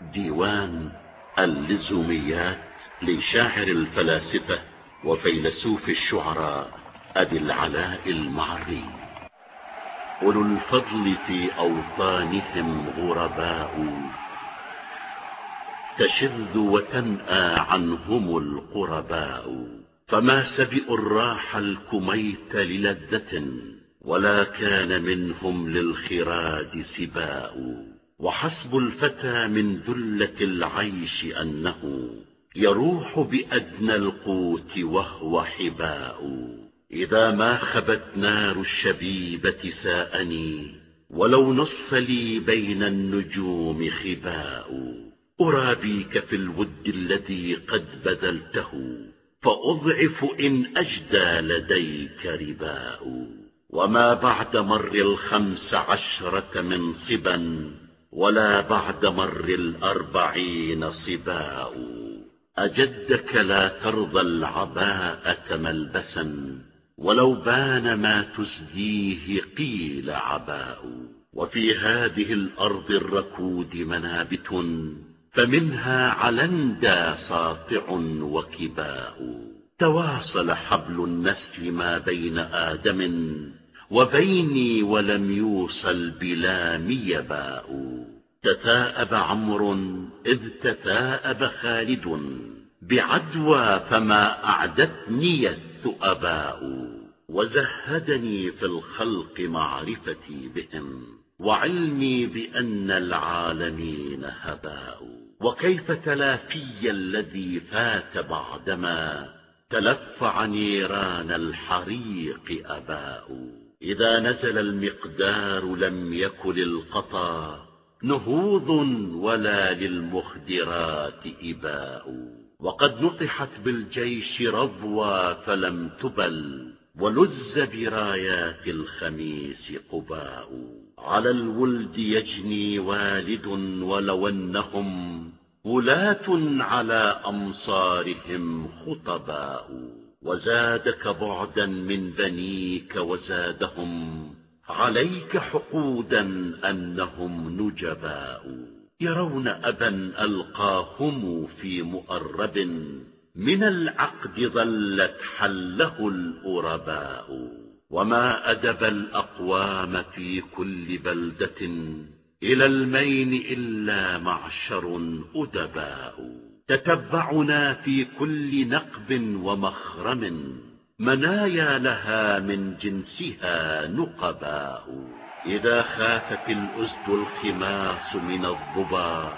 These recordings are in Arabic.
ديوان اللزوميات لشاعر الفلاسفة وفيلسوف الشعراء أبي العلاء المعري. أولو الفضل في أوطانهم غرباء. تشذ وتنأى عنهم القرباء. فما سبئوا الراح الكميت للذة ولا كان منهم للخراد سباء. وحسب الفتى من ذلة العيش أنه يروح بأدنى القوت وهو حباء. إذا ما خبت نار الشبيبة ساءني ولو نص لي بين النجوم خباء. أرابيك في الود الذي قد بذلته فأضعف إن أجدى لديك رباء. وما بعد مر الخمس عشرة منصبا ولا بعد مر الأربعين صباء. أجدك لا ترضى العباءة ملبسا ولو بان ما تزديه قيل عباء. وفي هذه الأرض الركود منابت فمنها علندى ساطع وكباء. تواصل حبل النسل ما بين آدم وبيني ولم يوصل بلا ميباء. تثاءب عمرو إذ تثاءب خالد بعدوى فما أعدتني الثؤباء وزهدني في الخلق معرفتي بهم وعلمي بأن العالمين هباء. وكيف تلافي الذي فات بعدما تلفع نيران الحريق أباء؟ إذا نزل المقدار لم يكن القطا نهوض ولا للمخدرات إباء. وقد نطحت بالجيش رضوى فلم تبل ولز برايات الخميس قباء. على الولد يجني والد ولو أنهم ولاة على أمصارهم خطباء. وزادك بعدا من بنيك وزادهم عليك حقودا أنهم نجباء. يرون أبا ألقاهم في مؤرب من العقد ظلت حله الأرباء. وما أدب الأقوام في كل بلدة إلى المين إلا معشر أدباء. تتبعنا في كل نقب ومخرم منايا لها من جنسها نقباء. إذا خافت الأسد الخماس من الضبا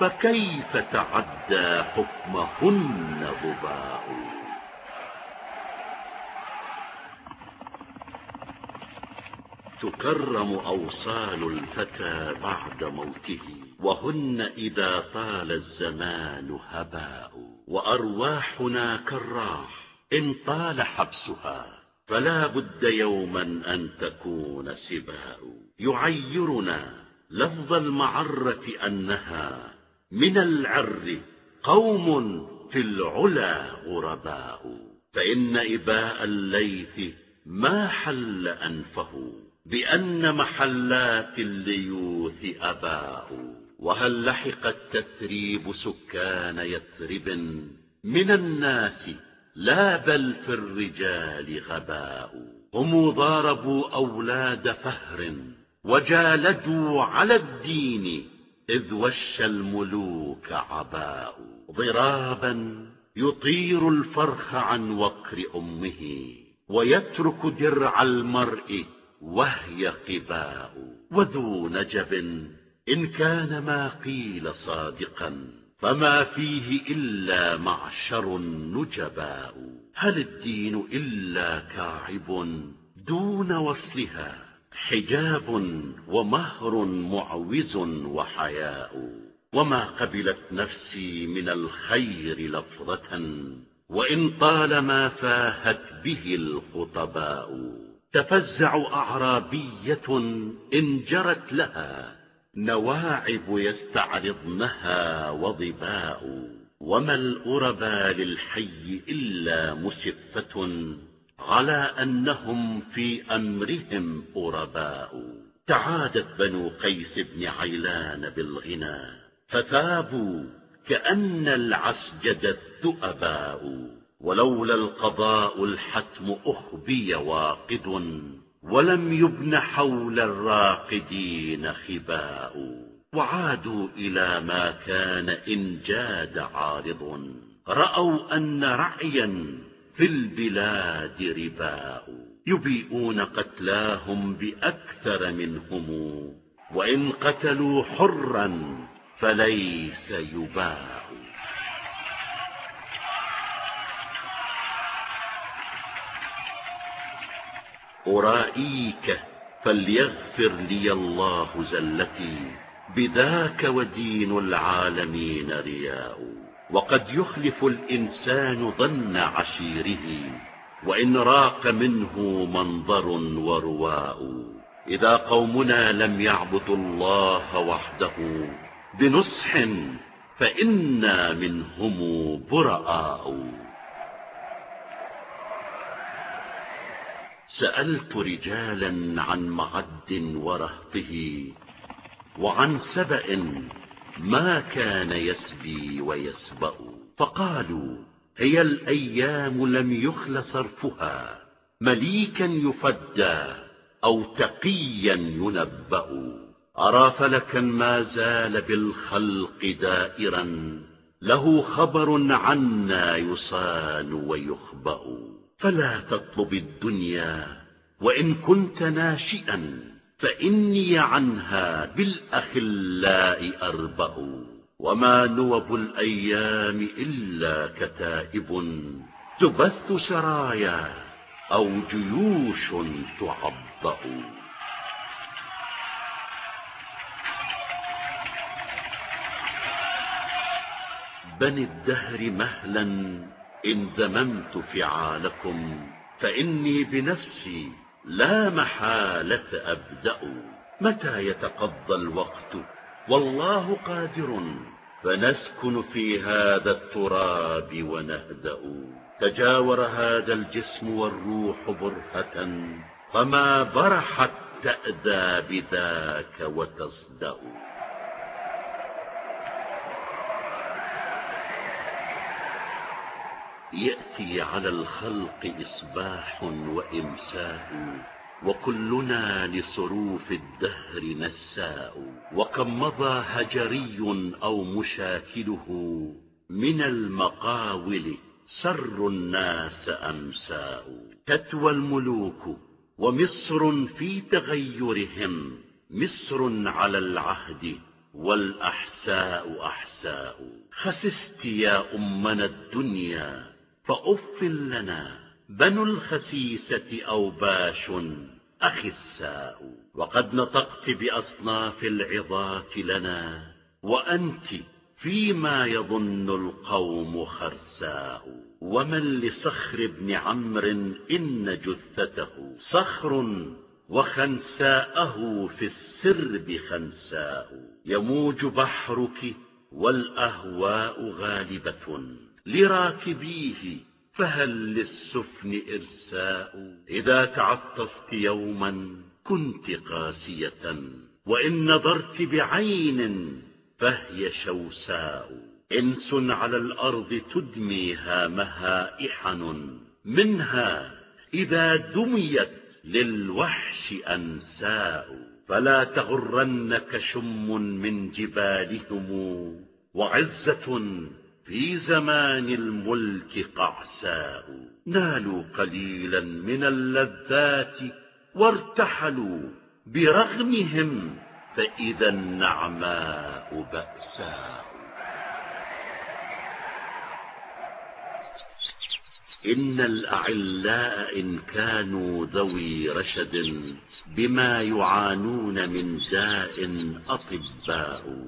فكيف تعدى حكمهن ضباء تكرم أوصال الفتى بعد موته وهن إذا طال الزمان هباء وأرواحنا كالراح إن طال حبسها فلا بد يوما أن تكون سباء. يعيرنا لفظ المعرة أنها من العر قوم في العلا غرباء فإن إباء الليث ما حل أنفه. بأن محلات الليوث أباء. وهل لحق التثريب سكان يثرب؟ من الناس لا بل في الرجال غباء. هم ضاربوا أولاد فهر وجالدوا على الدين إذ وش الملوك عباء. ضرابا يطير الفرخ عن وقر أمه ويترك درع المرء وهي قباء وذو نجب. إن كان ما قيل صادقا فما فيه إلا معشر نجباء. هل الدين إلا كاعب دون وصلها؟ حجاب ومهر معوز وحياء. وما قبلت نفسي من الخير لفظة. وإن طال ما فاهت به الخطباء. تفزع أعرابية إن جرت لها نواعب يستعرضنها وضباء وما الأربى للحي إلا مسفة على أنهم في أمرهم أرباء تعادت بنو قيس بن عيلان بالغنى فثابوا كأن العسجد الذؤباء. ولولا القضاء الحتم أخبي واقد ولم يبن حول الراقدين خباء وعادوا إلى ما كان إن جاد عارض رأوا أن رعيا في البلاد رباء يبيئون قتلاهم بأكثر منهم وإن قتلوا حرا فليس يباع أرائيك فليغفر لي الله زلتي بذاك ودين العالمين رياء وقد يخلف الإنسان ظن عشيره وإن راق منه منظر ورواء إذا قومنا لم يعبدوا الله وحده بنصح فإنا منهم براء سألت رجالا عن معد ورهطه وعن سبأ ما كان يسبي ويسبأ. فقالوا هي الأيام لم يخل صرفها مليكا يفدى أو تقيا ينبأ. أرى فلكا ما زال بالخلق دائرا له خبر عنا يصان ويخبأ. فلا تطلب الدنيا وإن كنت ناشئا فإني عنها بالأخلاء أربأ وما نوب الأيام إلا كتائب تبث سرايا أو جيوش تعبأ. بني الدهر مهلا إن ذممت فعالكم فإني بنفسي لا محالة أبدأ. متى يتقضى الوقت؟ والله قادر. فنسكن في هذا التراب ونهدأ. تجاور هذا الجسم والروح برهة. فما برحت تأذى بذاك وتصدأ. يأتي على الخلق إصباح وإمساء وكلنا لصروف الدهر نساء. وكم مضى هجري أو مشاكله من المقاول سر الناس أمساء. تتوى الملوك ومصر في تغيرهم مصر على العهد والأحساء أحساء. خسست يا أمنا الدنيا فأف لنا بنو الخسيسة أوباش أخساء. وقد نطقت بأصناف العظات لنا وأنت فيما يظن القوم خرساء. ومن لصخر بن عمرو إن جثته صخر وخنساءه في السرب خنساء. يموج بحرك والأهواء غالبة. لراكبيه فهل للسفن إرساء؟ إذا تعطفت يوما كنت قاسية وإن نظرت بعين فهي شوساء. إنس على الأرض تدمي هامها إحن منها إذا دميت للوحش أنساء. فلا تغرنك شم من جبالهم وعزة في زمان الملك قعساء نالوا قليلا من اللذات وارتحلوا برغمهم فإذا النعماء بأساء. إن الأعلاء إن كانوا ذوي رشد بما يعانون من داء أطباء.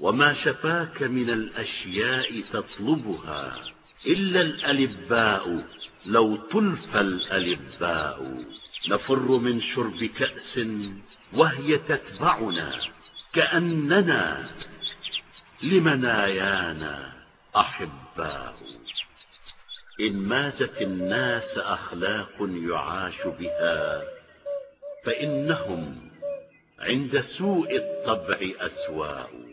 وما شفاك من الأشياء تطلبها إلا الألباء لو تلف الألباء. نفر من شرب كأس وهي تتبعنا كأننا لمنايانا أحباء. إن مازت الناس أخلاق يعاش بها فإنهم عند سوء الطبع أسواء.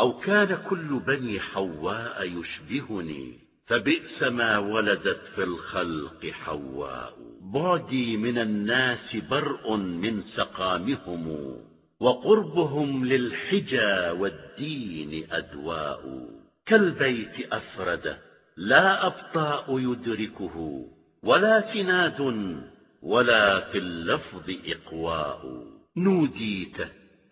أو كان كل بني حواء يشبهني فبئس ما ولدت في الخلق حواء. بعدي من الناس برء من سقامهم وقربهم للحجى والدين أدواء. كالبيت أفرد لا أبطاء يدركه ولا سناد ولا في اللفظ إقواء. نوديت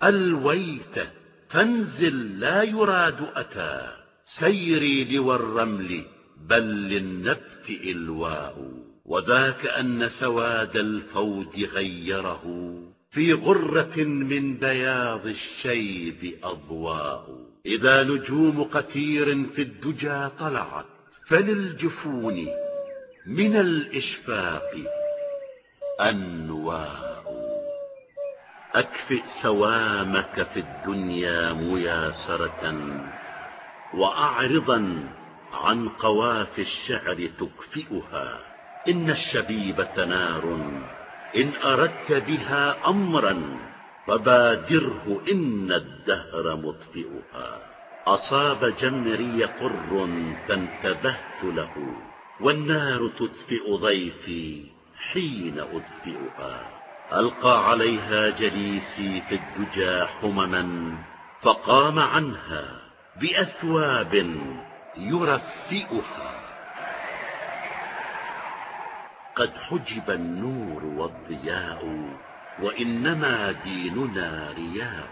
ألويت فانزل لا يراد أتى. سيري لوى الرمل بل للنبت إلواء. وذاك أن سواد الفود غيره. في غرة من بياض الشيب أضواء. إذا نجوم قتير في الدجى طلعت فللجفون من الإشفاق أنواء. أكفئ سوامك في الدنيا مياسرة وأعرضا عن قوافي الشعر تكفئها. إن الشبيبة نار إن أردت بها أمرا فبادره إن الدهر مطفئها. أصاب جمري قر فانتبهت له والنار تطفئ ضيفي حين أطفئها. ألقى عليها جليسي في الدجى حمما فقام عنها بأثواب يرفئها. قد حجب النور والضياء وإنما ديننا رياء.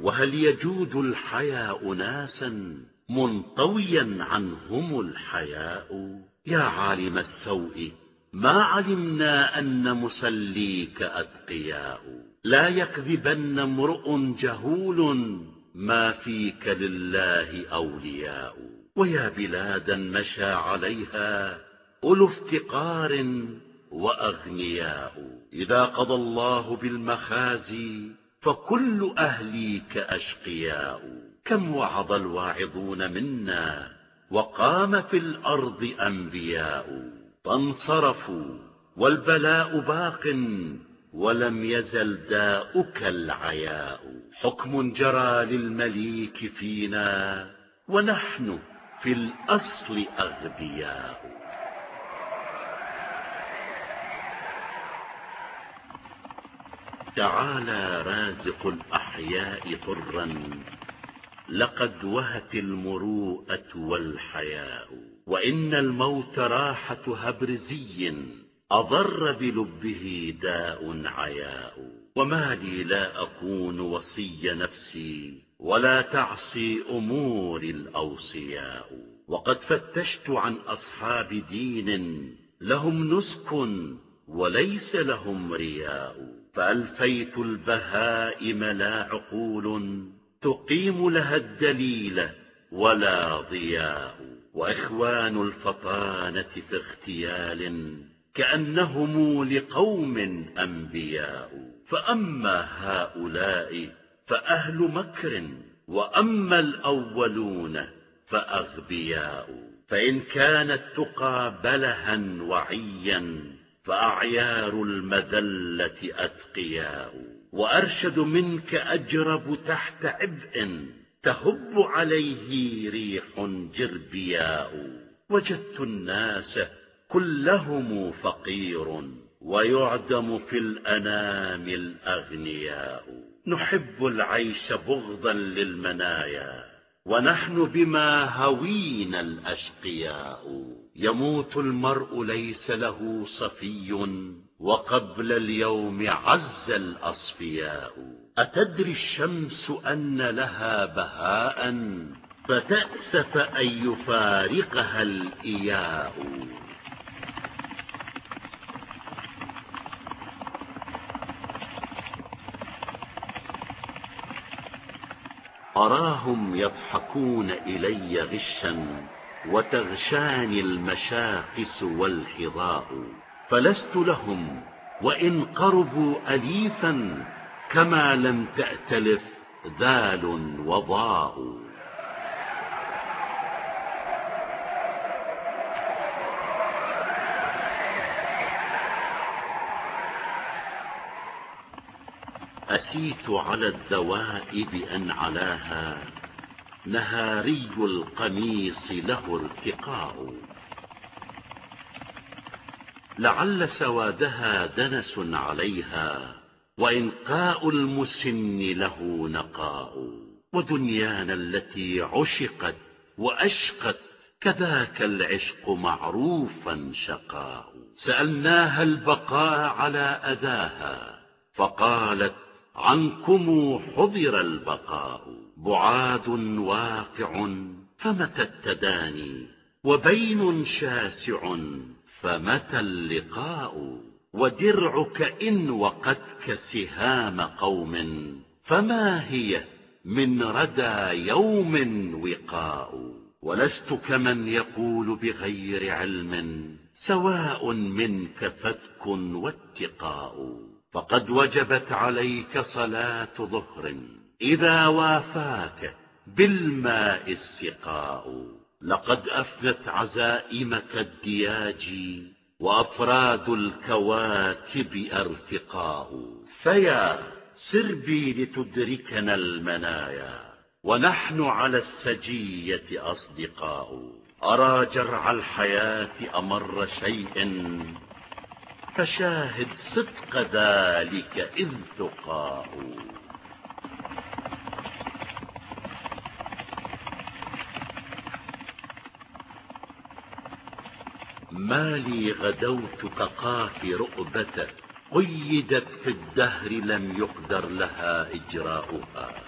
وهل يجود الحياء ناسا منطويا عنهم الحياء؟ يا عالم السوء ما علمنا أن مسليك أتقياء. لا يكذبن امرؤ جهول ما فيك لله أولياء. ويا بلادا مشى عليها أولو افتقار وأغنياء. إذا قضى الله بالمخازي فكل أهليك أشقياء. كم وعظ الواعظون منا وقام في الأرض أنبياء. فانصرفوا والبلاء باق ولم يزل داؤك العياء. حكم جرى للمليك فينا ونحن في الأصل أغبياء. تعالى رازق الأحياء طرا لقد وهت المروءة والحياء وإن الموت راحة هبرزي أضر بلبه داء عياء. وما لي لا أكون وصي نفسي ولا تعصي أمور الأوصياء. وقد فتشت عن أصحاب دين لهم نسك وليس لهم رياء. فألفيت البهائم لا عقول تقيم لها الدليل ولا ضياء. وإخوان الفطانة في اغتيال كأنهم لقوم أنبياء. فأما هؤلاء فأهل مكر وأما الأولون فأغبياء. فإن كان التقى بلها وعيا فأعيار المذلة أتقياء. وأرشد منك أجرب تحت عبء تهب عليه ريح جربياء. وجدت الناس كلهم فقير ويعدم في الأنام الأغنياء. نحب العيش بغضا للمنايا ونحن بما هوينا الأشقياء. يموت المرء ليس له صفي. وقبل اليوم عز الأصفياء. أتدري الشمس أن لها بهاء فتأسف أن يفارقها الإياء. أراهم يضحكون إلي غشا وتغشاني المشاقس والحظاء فلست لهم وإن قربوا أليفا كما لم تأتلف ذال وضاء. أسيت على الذوائب أن علاها نهاري القميص له ارتقاء لعل سوادها دنس عليها وإنقاء المسن له نقاء ودنيانا التي عشقت وأشقت كذاك العشق معروفا شقاء. سألناها البقاء على أداها فقالت عنكم حضر البقاء بعاد واقع فمتى التداني وبين شاسع فمتى اللقاء ودرعك إن وقتك سهام قوم فما هي من ردى يوم وقاء ولست كمن يقول بغير علم سواء منك فتك واتقاء فقد وجبت عليك صلاة ظهر إذا وافاك بالماء السقاء لقد أفنت عزائمك الدياجي وأفراد الكواكب أرفقاء فيا سر بي لتدركنا المنايا ونحن على السجية أصدقاء. أرى جرع الحياة أمر شيء فشاهد صدق ذلك إذ تقاء. ما لي غدوت كقاف رؤبة قيدت في الدهر لم يقدر لها إجراؤها.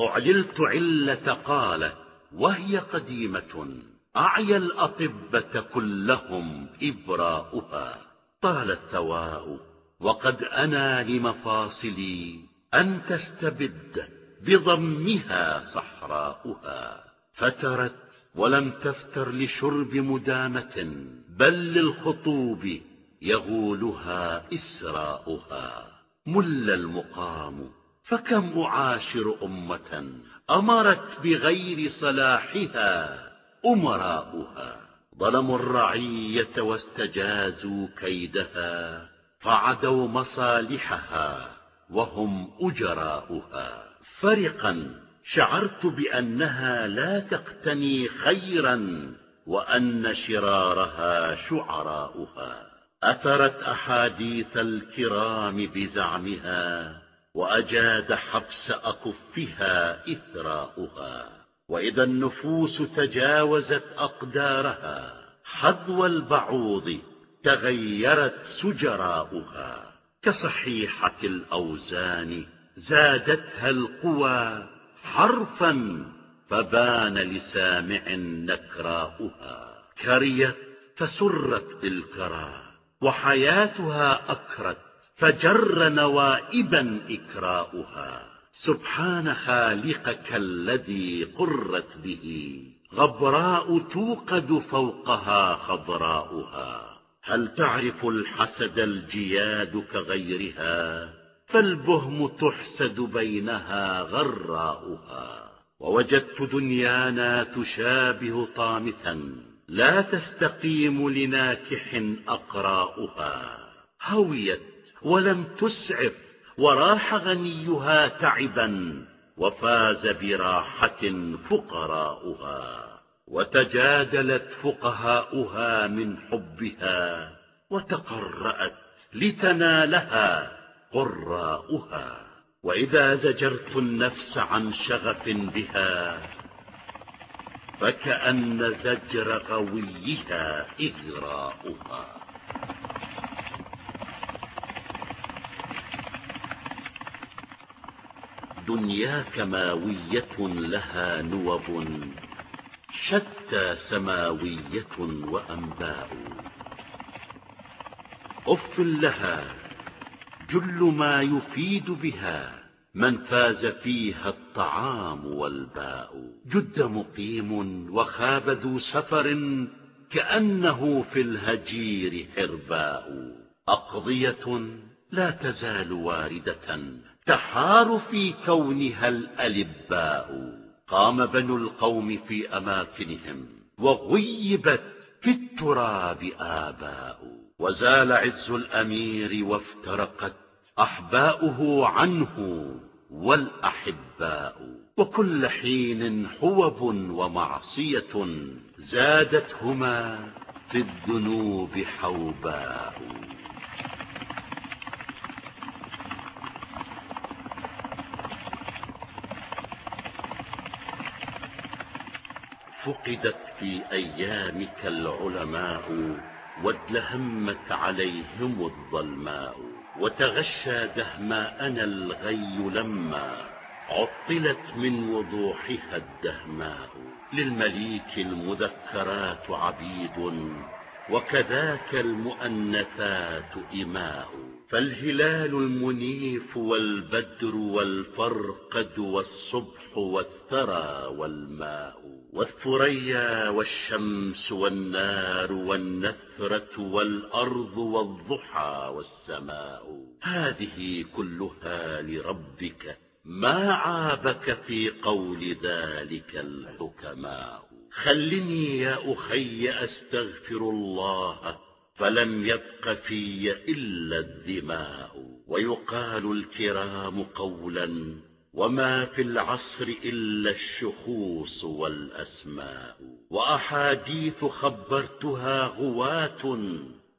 أعللت علة قالت وهي قديمة أعيا الأطبة كلهم إبراؤها. طال الثواء وقد أنا لمفاصلي أن تستبد بضمها صحراؤها. فترت ولم تفتر لشرب مدامة بل للخطوب يغولها إسراؤها. مل المقام فكم أعاشر أمة أمرت بغير صلاحها أمراؤها. ظلموا الرعية واستجازوا كيدها فعدوا مصالحها وهم أجراؤها. فرقا شعرت بأنها لا تقتني خيرا وأن شرارها شعراؤها. أثرت أحاديث الكرام بزعمها وأجاد حبس أكفها إثراؤها. وإذا النفوس تجاوزت أقدارها حظو البعوض تغيرت سجراؤها. كصحيحة الأوزان زادتها القوى حرفا فبان لسامع نكراؤها. كريت فسرت بالكرى وحياتها أكرت فجر نوائبا إكراؤها. سبحان خالقك الذي قرت به غبراء توقد فوقها خضراؤها. هل تعرف الحسد الجياد كغيرها؟ فالبهم تحسد بينها غراؤها. ووجدت دنيانا تشابه طامثا. لا تستقيم لناكح أقراؤها. هويت ولم تسعف وراح غنيها تعبا وفاز براحة فقراؤها. وتجادلت فقهاؤها من حبها. وتقرأت لتنالها. قراؤها وإذا زجرت النفس عن شغف بها فكأن زجر غويها إغراؤها. دنياك ماوية لها نوب شتى سماوية وأنباء. أف لها جل ما يفيد بها من فاز فيها الطعام والباء. جد مقيم وخاب ذو سفر كأنه في الهجير حرباء. أقضية لا تزال واردة تحار في كونها الألباء. قام بنو القوم في أماكنهم وغيبت في التراب آباء. وزال عز الأمير وافترقت أحباؤه عنه والأحباء. وكل حين حوب ومعصية زادتهما في الذنوب حوباء. فقدت في أيامك العلماء وادلهمت عليهم الظلماء وتغشى دهماءنا الغي لما عطلت من وضوحها الدهماء للمليك المذكرات عبيد وكذاك المؤنثات إماء فالهلال المنيف والبدر والفرقد والصبح والثرى والماء والثريا والشمس والنار والنثرة والأرض والضحى والسماء. هذه كلها لربك ما عابك في قول ذلك الحكماء. خلني يا أخي أستغفر الله فلم يبق في إلا الدماء. ويقال الكرام قولا وما في العصر إلا الشخوص والأسماء وأحاديث خبرتها غواة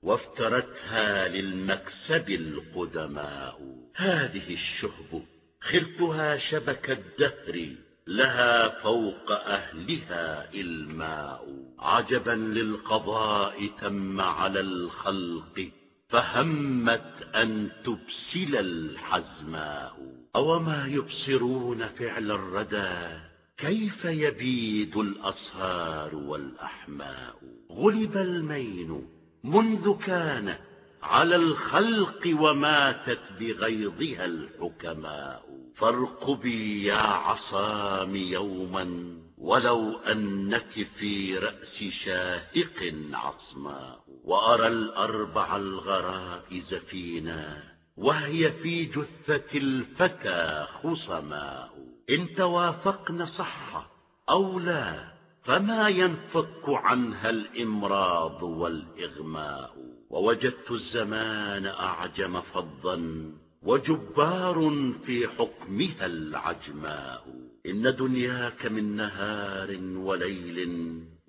وافترتها للمكسب القدماء هذه الشهب خرتها شبك الدهر لها فوق أهلها إلماء عجبا للقضاء تم على الخلق فهمت أن تبسل الحزماء أوما يبصرون فعل الردى كيف يبيد الأصهار والأحماء غلب المين منذ كان على الخلق وماتت بغيظها الحكماء فارقبي يا عصام يوما ولو أنك في رأس شاهق عصماء وأرى الأربع الغرائز فينا وهي في جثة الفتى خصماء إن توافقن صح أو لا فما ينفك عنها الإمراض والإغماء. ووجدت الزمان أعجم فضا وجبار في حكمها العجماء. إن دنياك من نهار وليل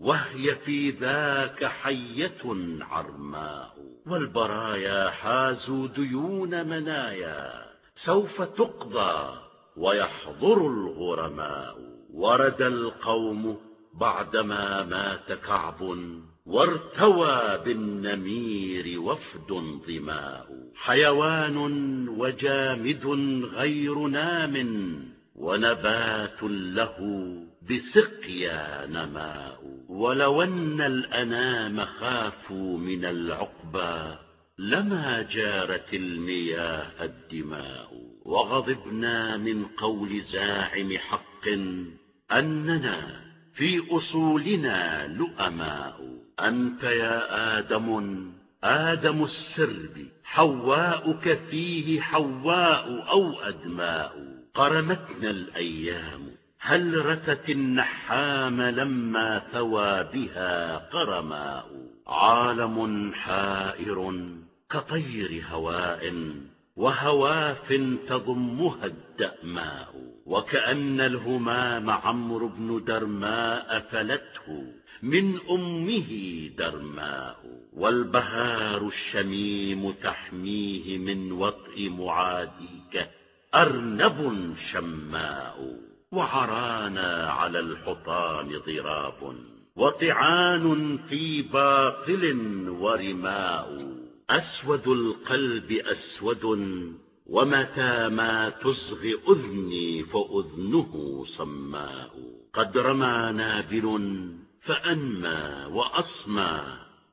وهي في ذاك حية عرماء. والبرايا حازوا ديون منايا. سوف تقضى ويحضر الغرماء. ورد القوم بعدما مات كعب وارتوى بالنمير وفد ضماء حيوان وجامد غير نام ونبات له بسقيا نماء. ولو أن الأنام خافوا من العقبى لما جارت المياه الدماء. وغضبنا من قول زاعم حق أننا في أصولنا لؤماء. أنت يا آدم آدم السرب حواؤك فيه حواء أو أدماء. قرمتنا الأيام هل رثت النحام لما ثوى بها قرماء؟ عالم حائر كطير هواء وهواف تضمها الدأماء. وكأن الهمام عمرو بن درماء فلته من أمه درماء. والبهار الشميم تحميه من وطء معاديك أرنب شماء. وعرانا على الحطام ضراب وطعان في باطل ورماء. أسود القلب أسود ومتى ما تصغي أذني فأذنه صماء. قد رمى نابل فأنمى وأصمى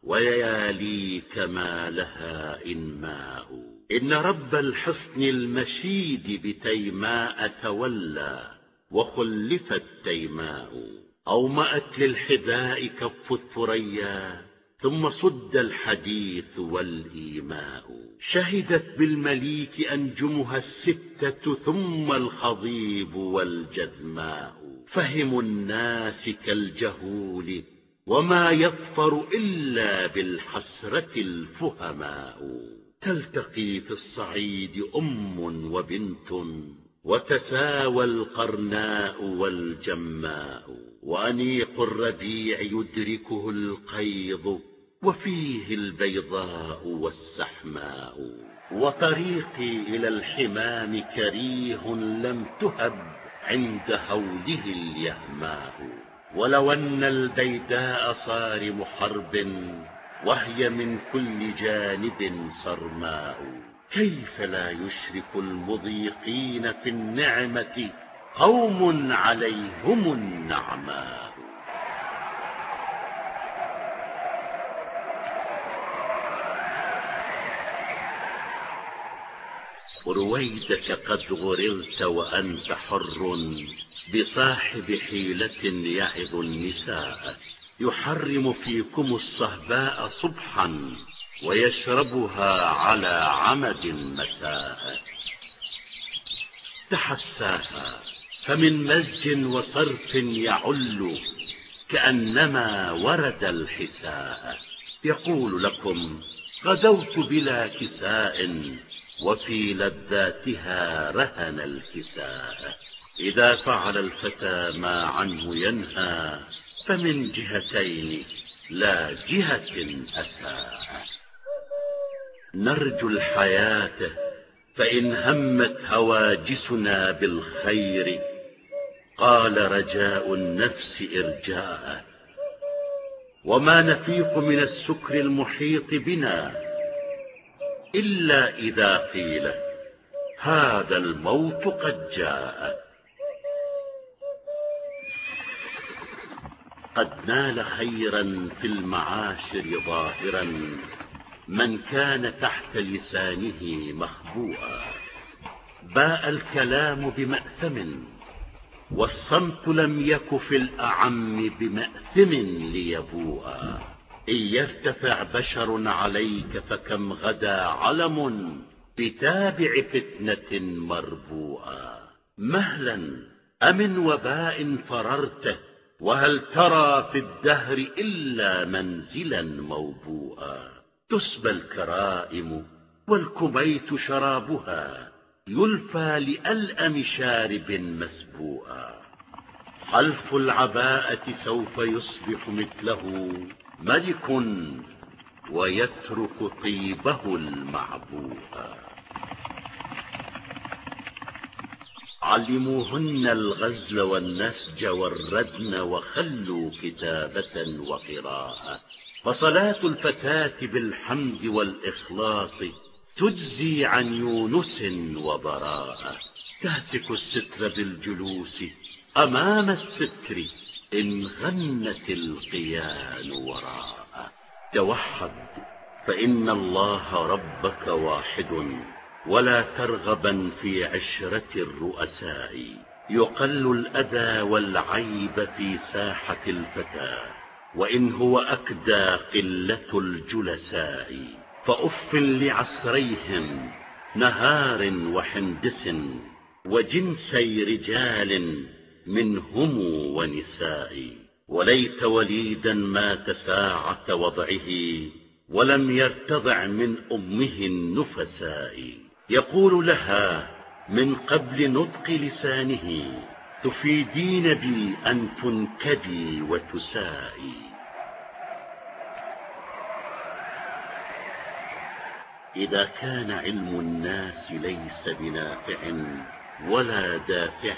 وياليك ما لها إنماء. إن رب الحصن المشيد بتيماء تولى وخلفت تيماء أومأت للحذاء كف الثريا ثم صد الحديث والإيماء شهدت بالمليك أنجمها الستة ثم الخضيب والجذماء فهم الناس كالجهول وما يظفر إلا بالحسرة الفهماء تلتقي في الصعيد أم وبنت وتساوى القرناء والجماء وأنيق الربيع يدركه القيض وفيه البيضاء والسحماء. وطريقي إلى الحمام كريه لم تهب عند هوله اليهماء. ولو أن البيداء صارم حرب وهي من كل جانب صرماء. كيف لا يشرك المضيقين في النعمة قوم عليهم النعماء رويدك قد غررت وأنت حر بصاحب حيلة يعظ النساء. يحرم فيكم الصهباء صبحا ويشربها على عمد مساء. تحساها فمن مزج وصرف يعل كأنما ورد الحساء. يقول لكم غدوت بلا كساء وفي لذاتها رهن الكساء. إذا فعل الفتى ما عنه ينهى فمن جهتين لا جهة أساء. نرجو الحياة فإن همت هواجسنا بالخير. قال رجاء النفس إرجاء. وما نفيق من السكر المحيط بنا إلا إذا قيل هذا الموت قد جاء. قد نال خيرا في المعاشر ظاهرا من كان تحت لسانه مخبوءا. باء الكلام بمأثم والصمت لم يك في الأعم بمأثم ليبوءا. إن يرتفع بشر عليك فكم غدا علم بتابع فتنة مربوءا. مهلا أمن وباء فررته وهل ترى في الدهر إلا منزلا موبوءا؟ تسبى الكرائم والكبيت شرابها يلفى لألأم شارب مسبوءا. حلف العباءة سوف يصبح مثله ملك ويترك طيبه المعبوء. علموهن الغزل والنسج والردن وخلوا كتابة وقراءة. فصلاة الفتاة بالحمد والإخلاص تجزي عن يونس وبراءة. تهتك الستر بالجلوس أمام الستر إن غنت القيان وراء توحد فإن الله ربك واحد. ولا ترغبا في عشرة الرؤساء. يقل الأذى والعيب في ساحة الفتى وإن هو أكدى قلة الجلساء. فأف لعصريهم نهار وحندس وجنسي رجال منهم ونساء. وليت وليدا مات ساعة وضعه ولم يرتضع من أمه النفساء. يقول لها من قبل نطق لسانه تفيدين بي أن تنكبي وتسائي. إذا كان علم الناس ليس بنافع ولا دافع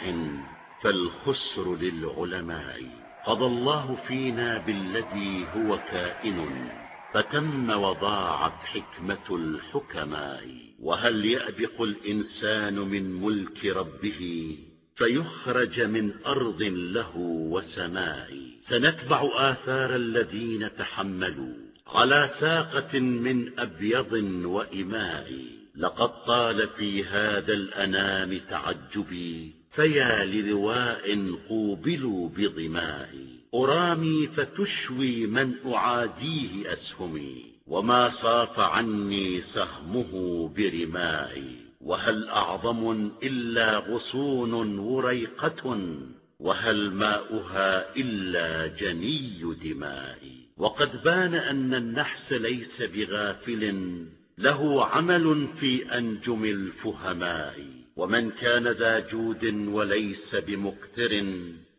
فالخسر للعلماء. قضى الله فينا بالذي هو كائن فتم وضاعت حكمة الحكماء. وهل يأبق الإنسان من ملك ربه فيخرج من أرض له وسماء؟ سنتبع آثار الذين تحملوا على ساقة من أبيض وإماء. لقد طال في هذا الأنام تعجبي فيا للواء قوبلوا بضمائي أرامي فتشوي من أعاديه أسهمي. وما صاف عني سهمه برمائي وهل أعظم إلا غصون وريقة وهل ماؤها إلا جني دمائي وقد بان أن النحس ليس بغافل له عمل في أنجم الفهماء ومن كان ذا جود وليس بمكثر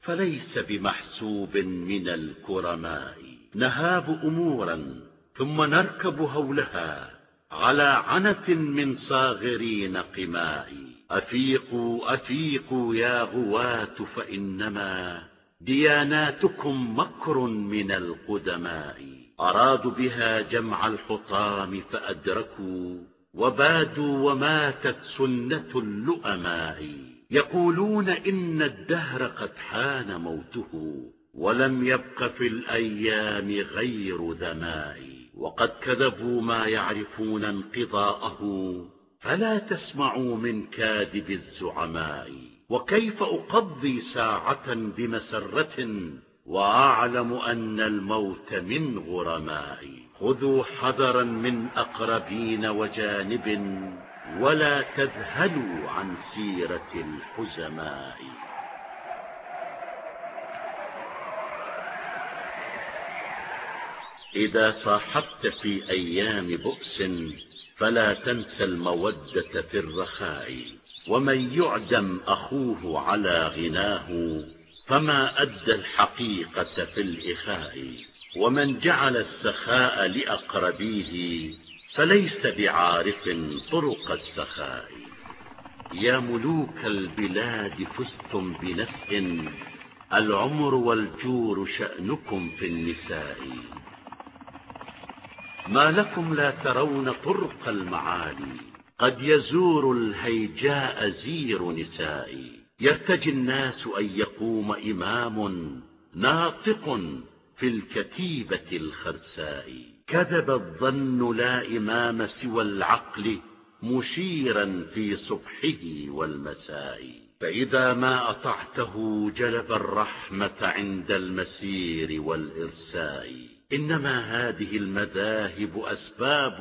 فليس بمحسوب من الكرماء نهاب أمورا ثم نركب هولها على عنة من صاغرين قماء. أفيقوا أفيقوا يا غواة فإنما دياناتكم مكر من القدماء. أرادوا بها جمع الحطام فأدركوا وبادوا وماتت سنة اللؤماء. يقولون إن الدهر قد حان موته ولم يبق في الأيام غير ذماء. وقد كذبوا ما يعرفون انقضاءه فلا تسمعوا من كاذب الزعماء. وكيف أقضي ساعة بمسرة وأعلم أن الموت من غرمائي خذوا حذرا من أقربين وجانب ولا تذهلوا عن سيرة الحزماء. إذا صاحبت في أيام بؤس فلا تنس المودة في الرخاء ومن يعدم أخوه على غناه فما أدى الحقيقة في الإخاء ومن جعل السخاء لأقربيه فليس بعارف طرق السخاء. يا ملوك البلاد فزتم بنسء العمر والجور شأنكم في النساء. ما لكم لا ترون طرق المعالي؟ قد يزور الهيجاء زير نسائي. يرتجي الناس أن يقوم إمام ناطق في الكتيبة الخرساء. كذب الظن لا إمام سوى العقل مشيرا في صبحه والمساء. فإذا ما أطعته جلب الرحمة عند المسير والإرساء. إنما هذه المذاهب أسباب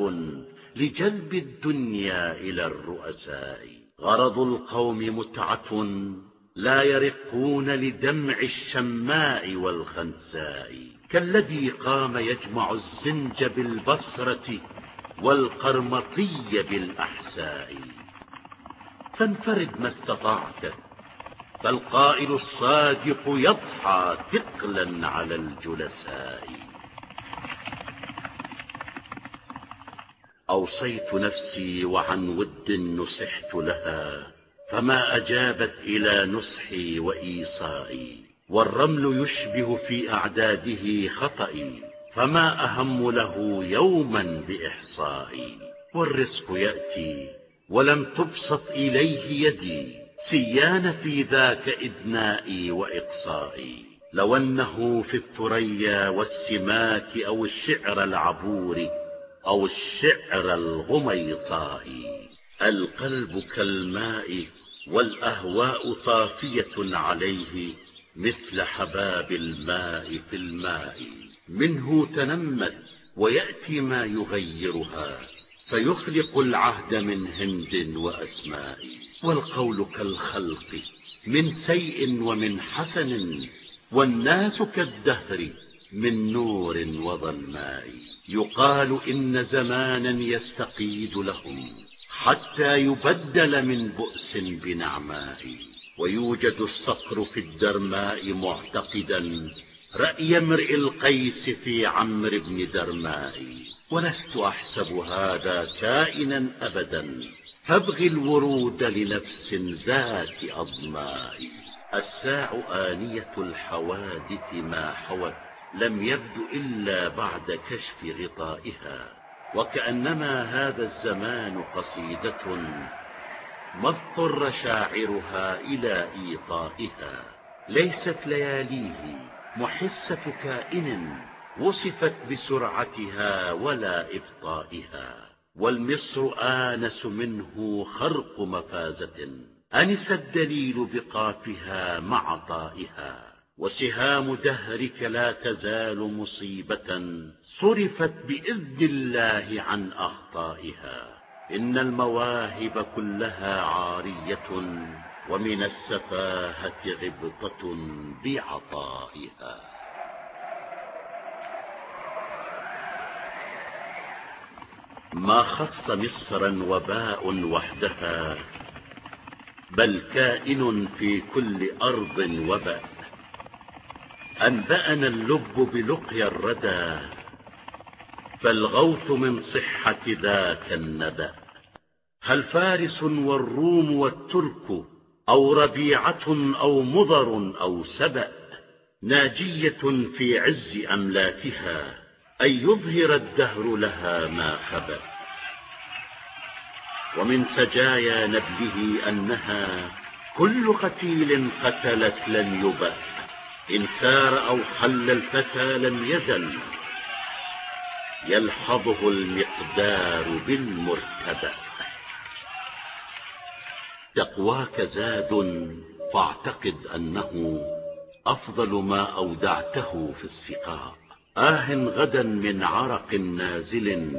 لجلب الدنيا إلى الرؤساء. غرض القوم متعة لا يرقون لدمع الشماء والخنساء كالذي قام يجمع الزنج بالبصرة والقرمطي بالأحساء. فانفرد ما استطعت فالقائل الصادق يضحى ثقلا على الجلساء. أوصيت نفسي وعن ود نصحت لها فما أجابت إلى نصحي وإيصائي والرمل يشبه في أعداده خطئي فما أهم له يوما بإحصائي والرزق يأتي ولم تبسط إليه يدي سيان في ذاك إدنائي وإقصائي. لو أنه في الثريا والسماك أو الشعر العبور أو الشعر الغميصائي القلب كالماء والأهواء طافية عليه مثل حباب الماء في الماء. منه تنمت ويأتي ما يغيرها فيخلق العهد من هند وأسماء. والقول كالخلق من سيء ومن حسن والناس كالدهر من نور وظلماء يقال إن زمانا يستقيد لهم حتى يبدل من بؤس بنعماء. ويوجد الصقر في الدرماء معتقدا رأي امرئ القيس في عمرو بن درماء. ولست أحسب هذا كائنا أبدا. فابغ الورود لنفس ذات أضماء. الساع آنية الحوادث ما حوت لم يبد إلا بعد كشف غطائها. وكأنما هذا الزمان قصيدة ما اضطر شاعرها إلى إيطائها. ليست لياليه محسة كائن وصفت بسرعتها ولا إبطائها. والمصر آنس منه خرق مفازة. أنس الدليل بقافها مع طائها. وسهام دهرك لا تزال مصيبة صرفت بإذن الله عن أخطائها. إن المواهب كلها عارية ومن السفاهة غبطة بعطائها. ما خص مصرا وباء وحدها بل كائن في كل أرض وباء. أنبأنا اللب بلقيا الردى فالغوث من صحة ذاك النبأ. هل فارس والروم والترك أو ربيعة أو مضر أو سبأ ناجية في عز أملاكها أن يظهر الدهر لها ما خبأ ومن سجايا نبله أنها كل قتيل قتلت لن يبأ. إن سار أو حل الفتى لم يزل يلحظه المقدار بالمرتبأ تقواك زاد فاعتقد أنه أفضل ما أودعته في السقاء. آه غدا من عرق نازل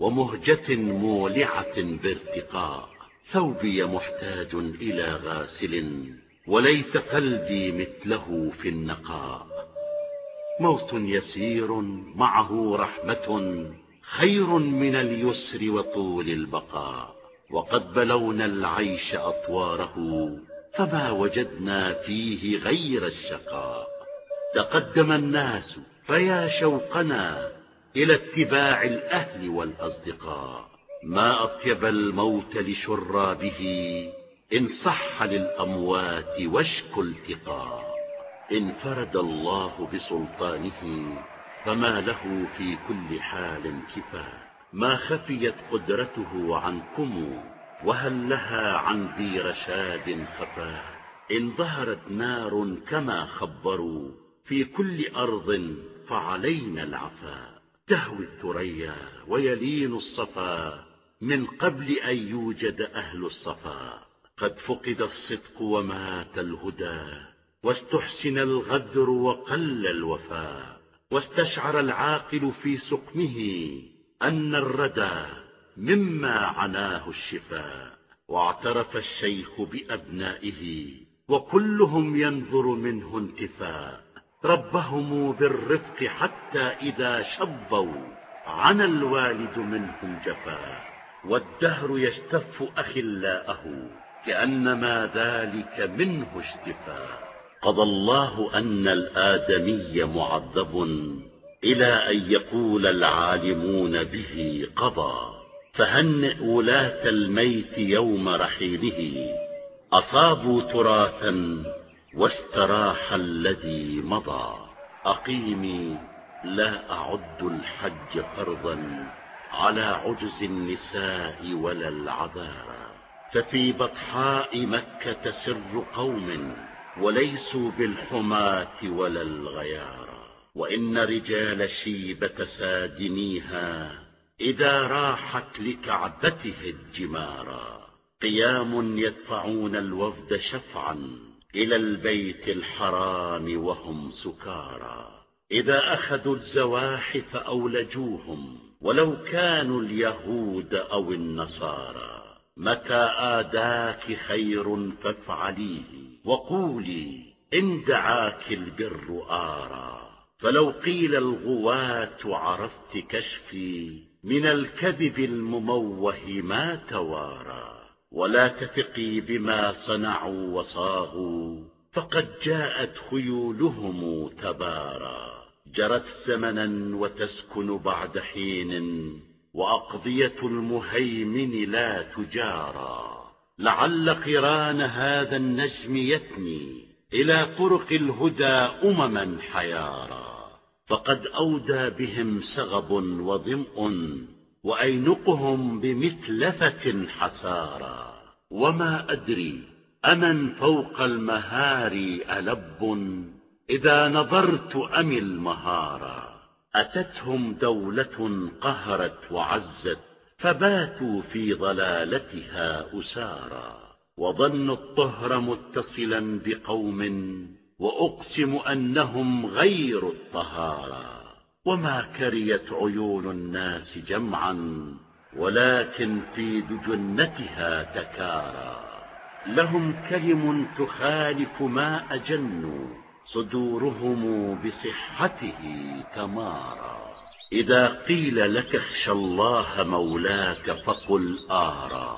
ومهجة مولعة بارتقاء. ثوبي محتاج إلى غاسل. وليت قلبي مثله في النقاء. موت يسير معه رحمة خير من اليسر وطول البقاء. وقد بلونا العيش أطواره فما وجدنا فيه غير الشقاء. تقدم الناس فيا شوقنا إلى اتباع الأهل والأصدقاء. ما أطيب الموت لشرابه إن صح للأموات واشك التقاء. إن فرد الله بسلطانه فما له في كل حال كفاء ما خفيت قدرته عنكم وهل لها عن ذي رشاد خفاء. إن ظهرت نار كما خبروا في كل أرض فعلينا العفاء. تهوي الثريا ويلين الصفا من قبل أن يوجد أهل الصفا. قد فقد الصدق ومات الهدى واستحسن الغدر وقل الوفاء واستشعر العاقل في سقمه أن الردى مما عناه الشفاء واعترف الشيخ بأبنائه وكلهم ينظر منه انتفاء ربهم بالرفق حتى إذا شبوا عن الوالد منهم جفا والدهر يشتف أخلاءه. كأنما ذلك منه اشتفاء. قضى الله أن الآدمي معذب إلى أن يقول العالمون به قضى. فهنئ ولاة الميت يوم رحيله. أصابوا تراثا واستراح الذي مضى. أقيمي لا أعد الحج فرضا على عجز النساء ولا العذارى. ففي بطحاء مكة سر قوم وليسوا بالحماة ولا الغيارى وإن رجال شيبة سادنيها إذا راحت لكعبته الجمارا قيام يدفعون الوفد شفعا إلى البيت الحرام وهم سكارى. إذا أخذوا الزواحف أولجوهم ولو كانوا اليهود أو النصارى. متى آداك خير فافعليه وقولي إن دعاك البر آرى. فلو قيل الغواة عرفت كشفي من الكذب المموه ما توارى. ولا تثقي بما صنعوا وصاغوا فقد جاءت خيولهم تبارى جرت زمنا وتسكن بعد حين وأقضية المهيمن لا تجارى. لعل قران هذا النجم يثني إلى طرق الهدى أمما حيارى. فقد أودى بهم سغب وظمء وأينقهم بمثلفة حسارى. وما أدري أمن فوق المهار ألب إذا نظرت أم المهارى. أتتهم دولة قهرت وعزت فباتوا في ضلالتها أسارى وظنوا الطهر متصلا بقوم وأقسم أنهم غير الطهارى. وما كريت عيون الناس جمعا ولكن في دجنتها تكارى. لهم كلم تخالف ما أجنوا صدورهم بصحته تمارى إذا قيل لك اخشى الله مولاك فقل آرى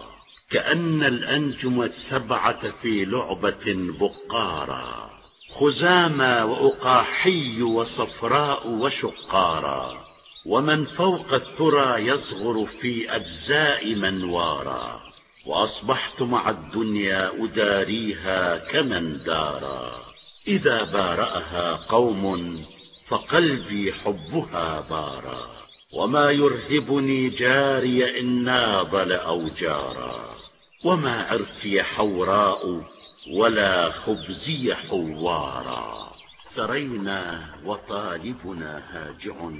كأن الأنجم السبعة في لعبة بقارا. خزامى وأقاحي وصفراء وشقارا. ومن فوق الثرى يصغر في أجزاء منوارا وأصبحت مع الدنيا أداريها كمن دارا. إذا بارأها قوم فقلبي حبها بارا وما يرهبني جاري إن ناضل أو جارا وما عرسي حوراء ولا خبزي حوارا سرينا وطالبنا هاجع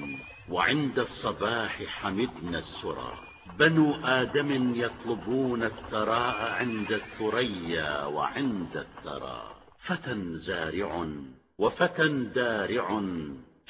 وعند الصباح حمدنا السرى بنو آدم يطلبون الثراء عند الثريا وعند الثرى فتى زارع وفتى دارع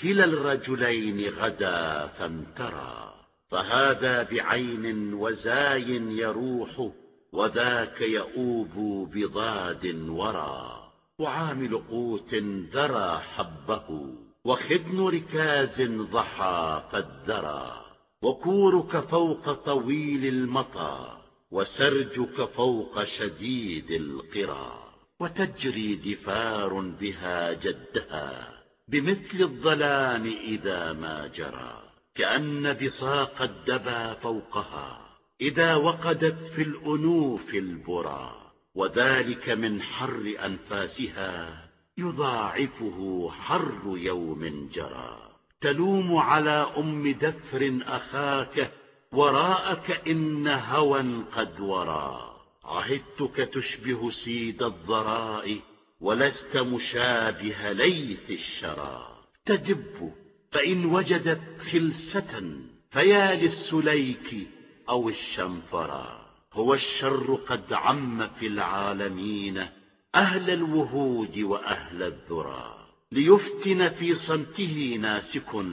كلا الرجلين غدا فامترى فهذا بعين وزاي يروح وذاك يؤوب بضاد ورى وعامل قوت ذرى حبه وخدن ركاز ضحى فالذرى وكورك فوق طويل المطى وسرجك فوق شديد القرى. وتجري دفار بها جدها بمثل الظلام إذا ما جرى كأن بصاق الدبا فوقها إذا وقدت في الأنوف البرى وذلك من حر أنفاسها يضاعفه حر يوم جرى. تلوم على أم دفر أخاك وراءك إن هوى قد ورى عهدتك تشبه سيد الضراء ولست مشابه ليث الشرى تدب فإن وجدت خلسة فيا للسليك أو الشنفرى هو الشر قد عم في العالمين أهل الوهود وأهل الذرى ليفتن في صمته ناسك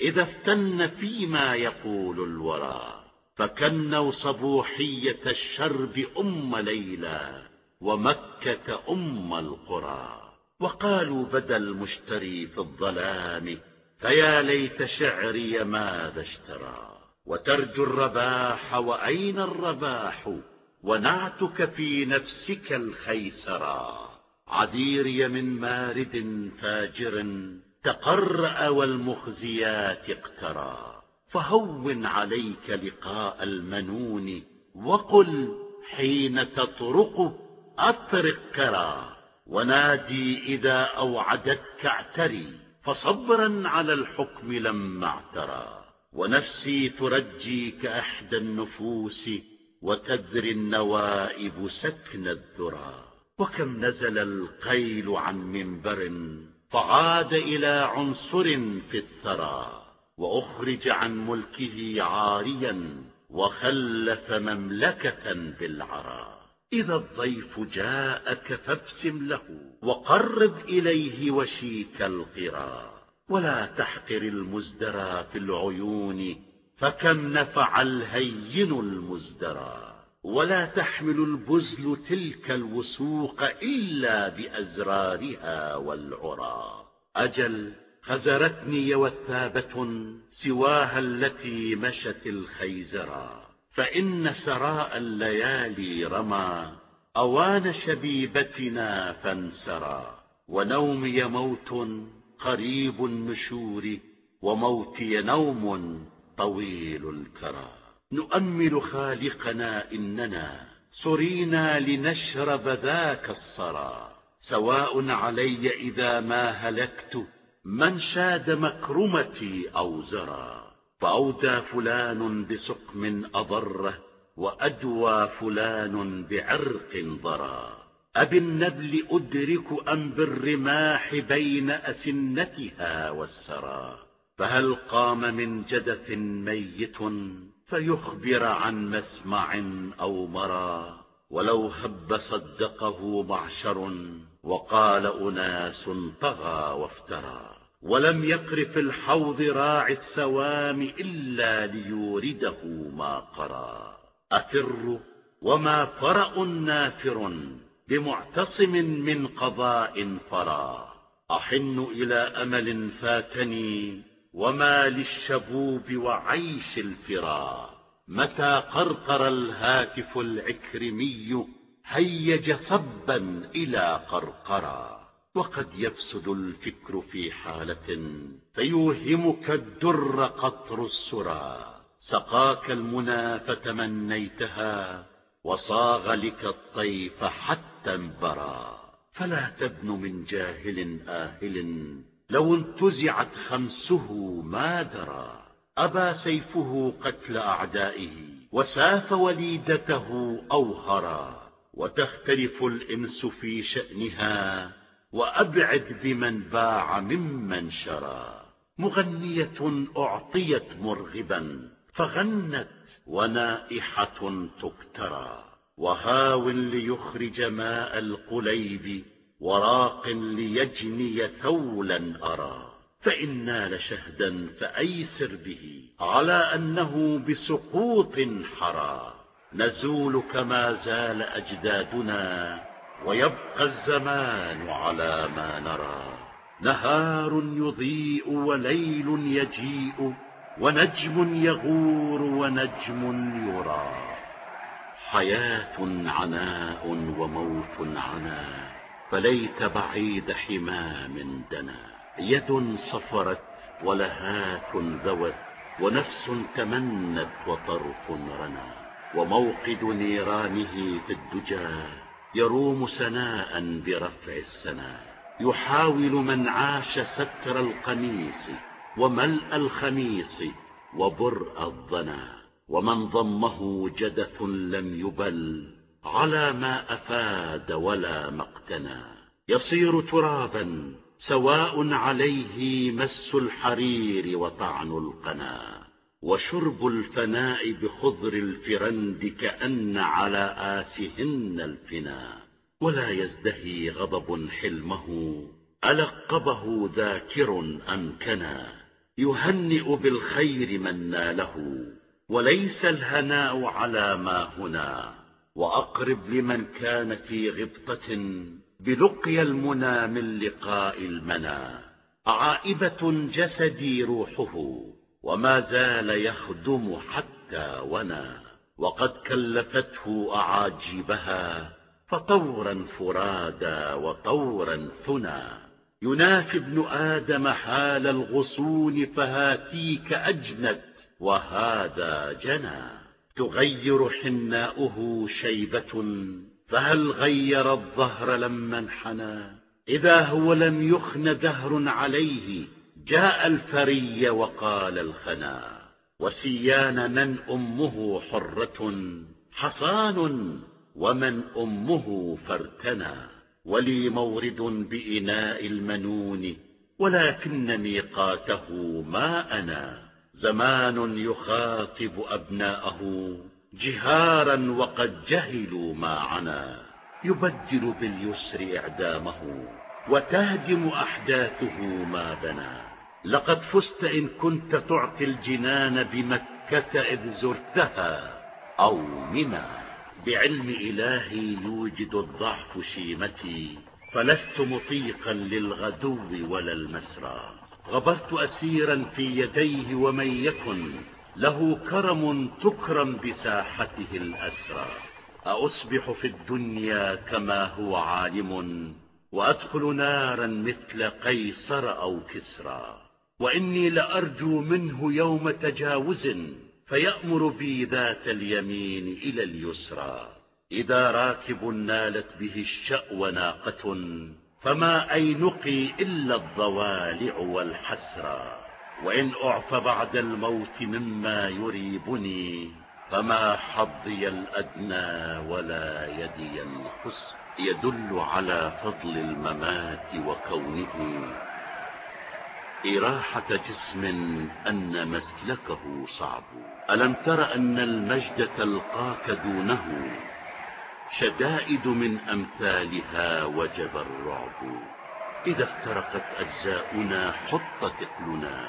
إذا افتن فيما يقول الورى فكنوا صبوحية الشرب أم ليلى ومكة أم القرى. وقالوا بدا المشتري في الظلام فيا ليت شعري ماذا اشترى. وترجو الرباح وأين الرباح؟ ونعتك في نفسك الخيسرا عذيري من مارد فاجر تقرأ والمخزيات اقترى. فهون عليك لقاء المنون وقل حين تطرقه أطرق كرى. ونادي إذا أوعدتك اعتري. فصبرا على الحكم لما اعترى. ونفسي ترجي كأحدى النفوس وتدري النوائب سكن الذرى. وكم نزل القيل عن منبر فعاد إلى عنصر في الثرى. وأخرج عن ملكه عاريا وخلف مملكة بالعرى إذا الضيف جاءك فابسم له وقرب إليه وشيك القرى ولا تحقر المزدرى في العيون فكم نفع الهين المزدرى. ولا تحمل البزل تلك الوسوق إلا بأزرارها والعرى أجل خزرتني وثابة سواها التي مشت الخيزرى فإن سراء الليالي رمى أوان شبيبتنا فانسرى. ونومي موت قريب النشور وموتي نوم طويل الكرى. نؤمل خالقنا إننا سرينا لنشرب ذاك الصرى. سواء علي إذا ما هلكت من شاد مكرمتي أو زرى فأودى فلان بسقم أضره وأدوى فلان بعرق ضرى أبي النبل أدرك أم بالرماح بين أسنتها والسرى فهل قام من جدث ميت فيخبر عن مسمع أو مرى ولو هب صدقه معشر وقال أناس طغى وافترى. ولم يقر في الحوض راعي السوام إلا ليورده ما قرى. أفر وما فرأ نافر بمعتصم من قضاء فرى أحن إلى أمل فاتني وما للشبوب وعيش الفرا. متى قرقر الهاتف العكرمي هيج صبا إلى قرقرا. وقد يفسد الفكر في حالة فيوهمك الدر قطر السرى. سقاك المنى فتمنيتها وصاغ لك الطيف حتى انبرى فلا تبن من جاهل آهل لو انتزعت خمسه ما درى أبى سيفه قتل أعدائه وساف وليدته أوهرا. وتختلف الإنس في شأنها وأبعد بمن باع ممن شرى. مغنية أعطيت مرغبا فغنت ونائحة تكترى. وهاو ليخرج ماء القليب وراق ليجني ثولا أرى. فإن نال شهدا فأيسر به على أنه بسقوط حرى. نزول كما زال أجدادنا ويبقى الزمان على ما نرى. نهار يضيء وليل يجيء ونجم يغور ونجم يرى. حياة عناء وموت عناء فليت بعيد حمام دنا. يد صفرت ولهات ذوت ونفس تمنت وطرف رنى وموقد نيرانه في الدجى يروم سناء برفع السنا يحاول من عاش ستر القميص وملء الخميص وبرء الظنا ومن ضمه جدث لم يبل على ما أفاد ولا مقتنا يصير ترابا سواء عليه مس الحرير وطعن القنا وشرب الفناء بخضر الفرند كأن على آسهن الفنا. ولا يزدهي غضب حلمه ألقبه ذاكر أمكنا يهنئ بالخير من ناله وليس الهناء على ما هنا. وأقرب لمن كان في غبطة بلقي المنى من لقاء المنى عائبة جسدي روحه وما زال يخدم حتى ونا وقد كلفته أعاجيبها فطورا فرادا وطورا ثنا ينافي ابن آدم حال الغصون فهاتيك أجنت وهذا جنى. تغير حناؤه شيبة فهل غير الظهر لما انحنى؟ إذا هو لم يخن دهر عليه جاء الفري وقال الخنا وسيان من أمه حرة حصان ومن أمه فارتنى ولي مورد بإناء المنون ولكن ميقاته ما أنا زمان يخاطب أبناءه جهارا وقد جهلوا ما عنا يبدل باليسر إعدامه وتهدم أحداثه ما بنى. لقد فزت إن كنت تعطي الجنان بمكة إذ زرتها أو منى. بعلم إلهي يوجد الضعف شيمتي فلست مطيقا للغدو ولا المسرى. غبرت أسيرا في يديه ومن يكن له كرم تكرم بساحته الأسرى. أصبح في الدنيا كما هو عالم وأدخل نارا مثل قيصر أو كسرى. وإني لأرجو منه يوم تجاوز فيأمر بي ذات اليمين إلى اليسرى. إذا راكب نالت به الشأو ناقة فما أينقي إلا الضوالع والحسرى. وإن أعف بعد الموت مما يريبني فما حظي الأدنى ولا يدي الحسن. يدل على فضل الممات وكونه. إراحة جسم أن مسلكه صعب. ألم تر أن المجد تلقاك دونه؟ شدائد من أمثالها وجب الرعب. إذا افترقت أجزاؤنا حط ثقلنا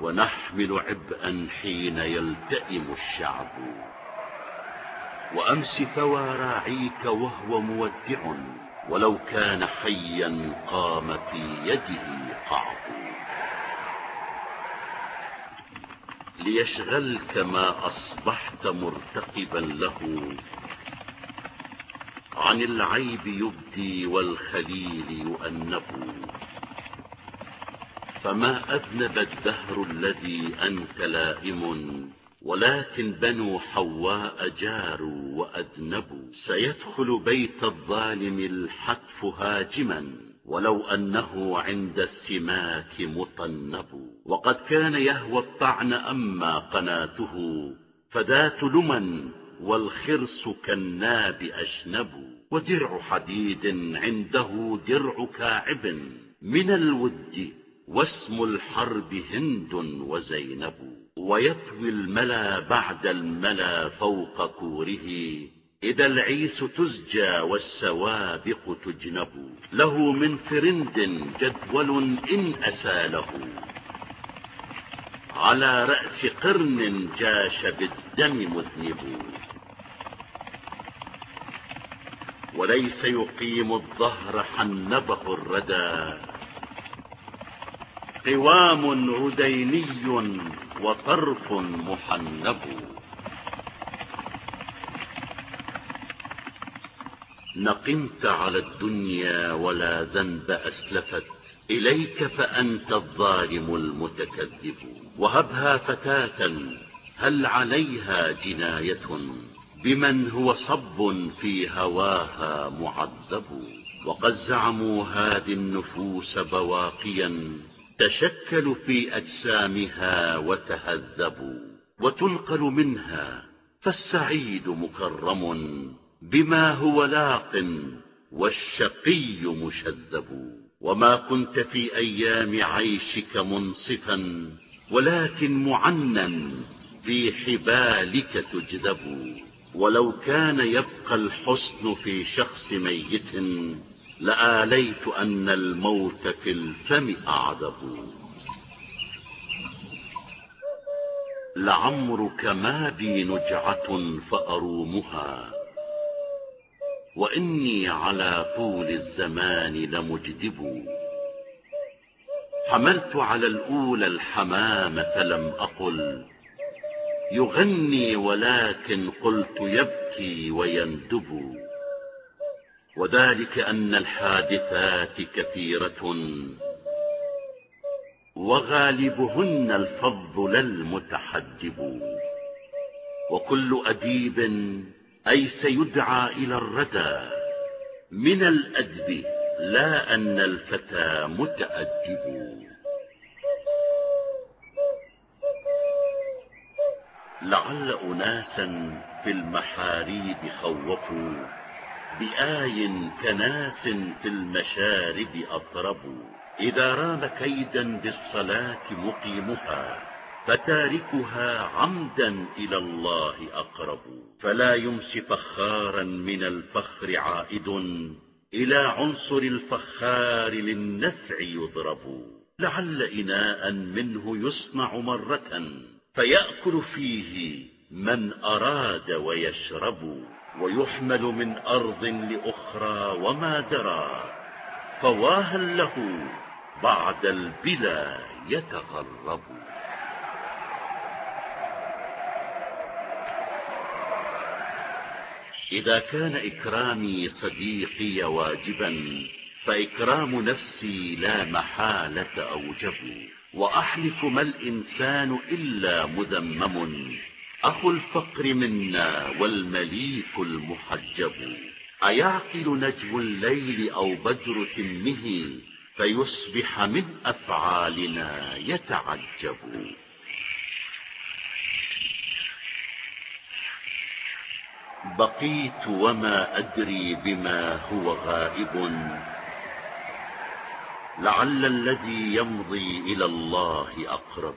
ونحمل عبئا حين يلتئم الشعب. وأمس ثوى راعيك وهو مودع ولو كان حيا قام في يده قعب. ليشغلك ما أصبحت مرتقبا له. عن العيب يبدي والخليل يؤنب فما أذنب الدهر الذي أنت لائم ولكن بنو حواء جاروا وأذنبوا. سيدخل بيت الظالم الحتف هاجما. ولو أنه عند السماك مطنب. وقد كان يهوى الطعن أما قناته فذات لمن والخرس كالناب أشنب ودرع حديد عنده درع كاعب. من الود واسم الحرب هند وزينب. ويطوي الملا بعد الملا فوق كوره. إذا العيس تزجى والسوابق تجنب. له من فرند جدول إن أساله. على رأس قرن جاش بالدم مذنب. وليس يقيم الظهر حنبه الردى. قوام رديني وطرف محنب. نقمت على الدنيا ولا ذنب أسلفت إليك فأنت الظالم المتكذب. وهبها فتاة هل عليها جناية؟ بمن هو صب في هواها معذب. وقد زعموا هذه النفوس بواقيا تشكلوا في أجسامها وتهذبوا وتنقل منها فالسعيد مكرم. بما هو لاق والشقي مشذب. وما كنت في أيام عيشك منصفا ولكن معنا في حبالك تجذب. ولو كان يبقى الحسن في شخص ميت لآليت أن الموت في الفم أعذب. لعمرك ما بي نجعة فأرومها. وإني على طول الزمان لمجدب. حملت على الأولى الحمام فلم أقل. يغني ولكن قلت يبكي ويندب. وذلك أن الحادثات كثيرة. وغالبهن الفظ لا المتحجب وكل أديب أي سيدعى إلى الردى. من الأدب لا أن الفتى متأدب لعل أناسا في المحاريب خوفوا بآي كناس في المشارب أطربوا إذا رام كيدا بالصلاة مقيمها فتاركها عمدا إلى الله أقرب. فلا يمس فخارا من الفخر عائد. إلى عنصر الفخار للنفع يضرب. لعل إناء منه يصنع مرة. فيأكل فيه من أراد ويشرب. ويحمل من أرض لأخرى وما درى. فواها له بعد البلا يتغرب. إذا كان إكرامي صديقي واجبا فإكرام نفسي لا محالة أوجب. وأحلف ما الإنسان إلا مذمم. أخو الفقر منا والمليك المحجب. أيعقل نجم الليل أو بدر ثمه فيصبح من أفعالنا يتعجب. بقيت وما أدري بما هو غائب. لعل الذي يمضي إلى الله أقرب.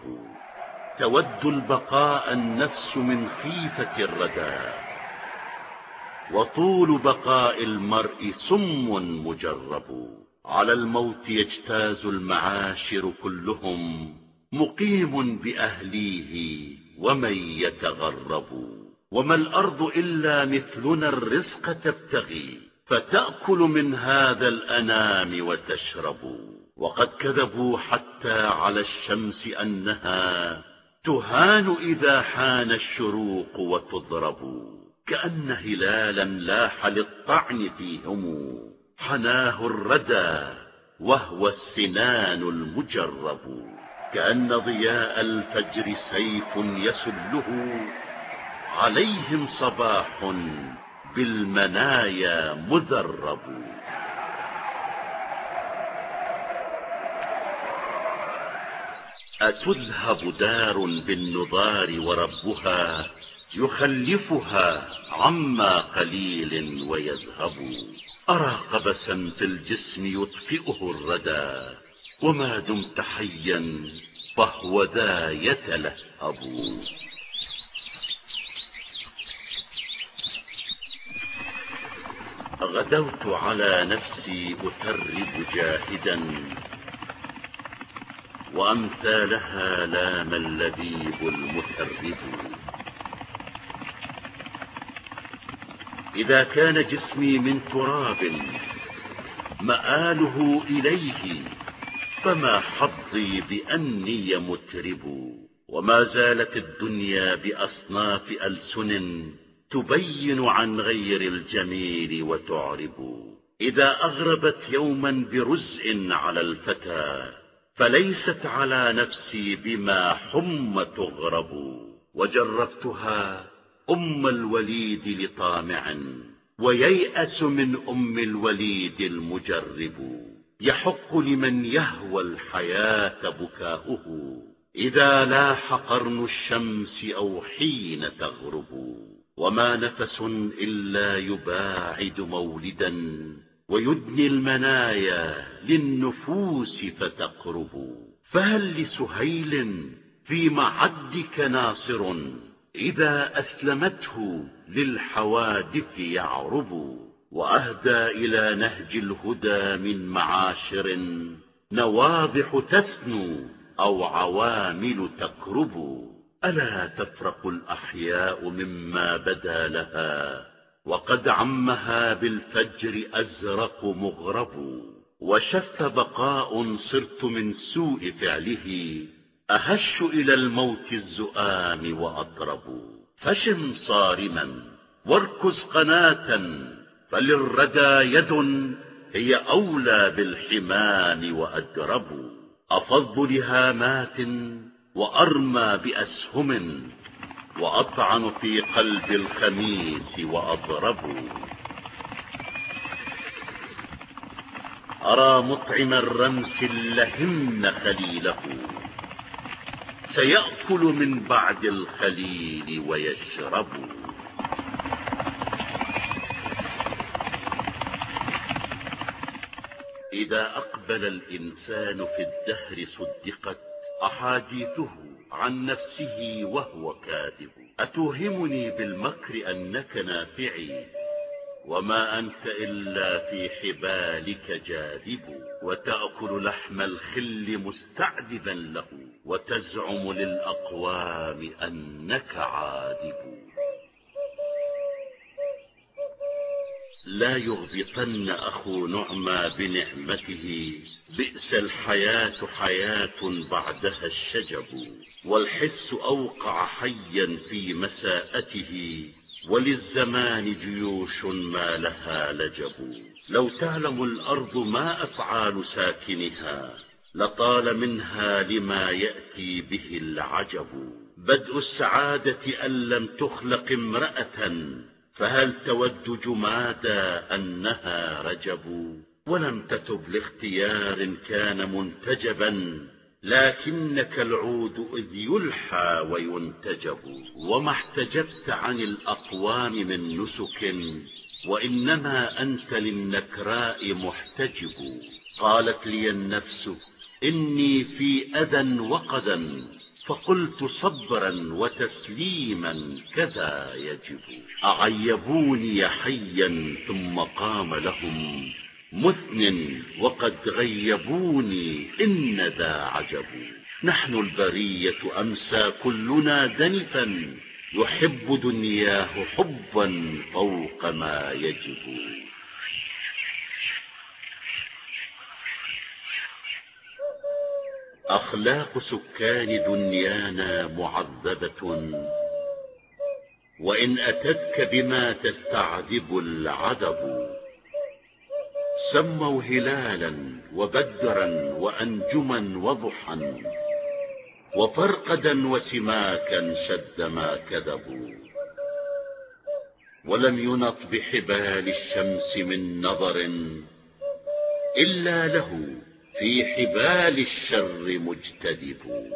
تود البقاء النفس من خيفة الردى. وطول بقاء المرء سم مجرب. على الموت يجتاز المعاشر كلهم. مقيم بأهليه ومن يتغرب. وما الأرض إلا مثلنا الرزق تبتغي فتأكل من هذا الأنام وتشرب. وقد كذبوا حتى على الشمس أنها تهان إذا حان الشروق وتضرب. كأن هلالا لاح للطعن فيهم. حناه الردى وهو السنان المجرب. كأن ضياء الفجر سيف يسله. عليهم صباح بالمنايا مذرب. أتذهب دار بالنضار وربها يخلفها عما قليل ويذهب. أرى قبسا في الجسم يطفئه الردى وما دمت حيا فهو ذا يتلهب. غدوت على نفسي أثرب جاهدا. وأمثالها لام اللبيب المثرب إذا كان جسمي من تراب مآله إليه فما حظي بأني مترب. وما زالت الدنيا بأصناف ألسن. تبين عن غير الجميل وتعرب. إذا أغربت يوما برزء على الفتى فليست على نفسي بما حم تغرب. وجربتها أم الوليد لطامع وييأس من أم الوليد المجرب. يحق لمن يهوى الحياة بكاؤه. إذا لاح قرن الشمس أو حين تغرب. وما نفس إلا يباعد مولدا ويدني المنايا للنفوس فتقرب فهل لسهيل في معدك ناصر إذا أسلمته للحوادث يعرب وأهدى إلى نهج الهدى من معاشر نواضح تسنو أو عوامل تكرب ألا تفرق الأحياء مما بدا لها وقد عمها بالفجر أزرق مغرب وشف بقاء صرت من سوء فعله أهش إلى الموت الزؤام وأطرب فشم صارما واركز قناة فللردى يد هي أولى بالحمام وأدرب أفض لهامات وأرمى بأسهم وأطعن في قلب الخميس وأضرب. أرى مطعم الرمس اللهن خليله سيأكل من بعد الخليل ويشرب. إذا أقبل الإنسان في الدهر صدقت أحاديثه عن نفسه وهو كاذب. أتوهمني بالمكر أنك نافعي وما أنت إلا في حبالك جاذب. وتأكل لحم الخل مستعذبا له وتزعم للأقوام أنك عاذب. لا يغبطن أخو نعمى بنعمته. بئس الحياة حياة بعدها الشجب والحس أوقع حيا في مساءته. وللزمان جيوش ما لها لجب. لو تعلم الأرض ما أفعال ساكنها لطال منها لما يأتي به العجب. بدء السعادة أن لم تخلق امرأة فهل تود جمادا أنها رجب؟ ولم تتب لاختيار كان منتجبا لكنك العود إذ يلحى وينتجب. وما احتجبت عن الأقوام من نسك وإنما أنت للنكراء محتجب. قالت لي النفس إني في أذى وقدا فقلت صبرا وتسليما كذا يجب. أعيبوني حيا ثم قام لهم مثن وقد غيبوني إن ذا عجب. نحن البرية أمسى كلنا دنفا يحب دنياه حبا فوق ما يجب. أخلاق سكان دنيانا معذبة. وإن أتتك بما تستعذب العذب سموا هلالا وبدرا وأنجما وضحا وفرقدا وسماكا شد ما كذبوا. ولم ينط بحبال الشمس من نظر إلا له في حبال الشر مجتدب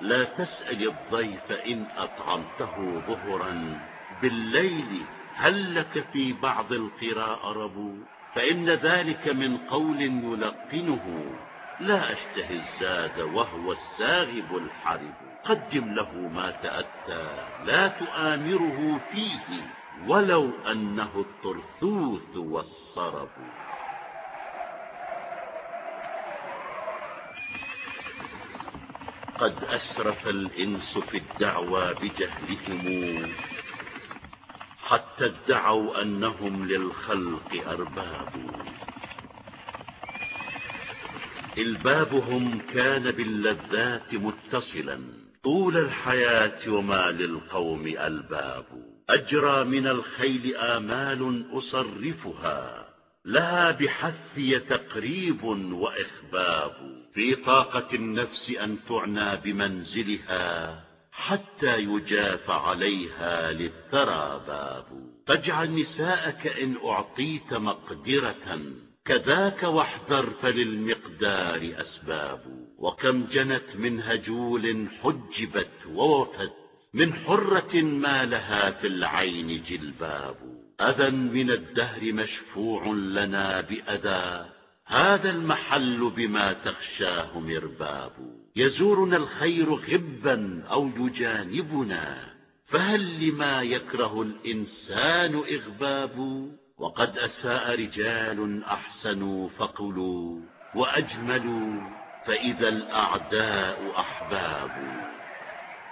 لا تسأل الضيف إن أطعمته ظهرا بالليل. هل لك في بعض القراء ربو فإن ذلك من قول يلقنه. لا أشتهي الزاد وهو الساغب الحرب قدم له ما تأتى. لا تؤامره فيه. ولو أنه الطرثوث والصرب. قد أسرف الإنس في الدعوى بجهلهم حتى ادعوا أنهم للخلق أرباب. إلبابهم كان باللذات متصلا طول الحياة وما للقوم ألباب. أجرى من الخيل آمال أصرفها لها بحثي تقريب وإخباب. في طاقة النفس أن تعنى بمنزلها حتى يجاف عليها للثرى باب فاجعل نساءك إن أعطيت مقدرة كذاك واحذر فللمقدار أسباب. وكم جنت من هجول حجبت ووفت من حرة ما لها في العين جلباب. أذى من الدهر مشفوع لنا بأذى. هذا المحل بما تخشاه مرباب. يزورنا الخير غبا أو يجانبنا. فهل لما يكره الإنسان إغباب؟ وقد أساء رجال أحسنوا فقلوا وأجملوا فإذا الأعداء أحباب.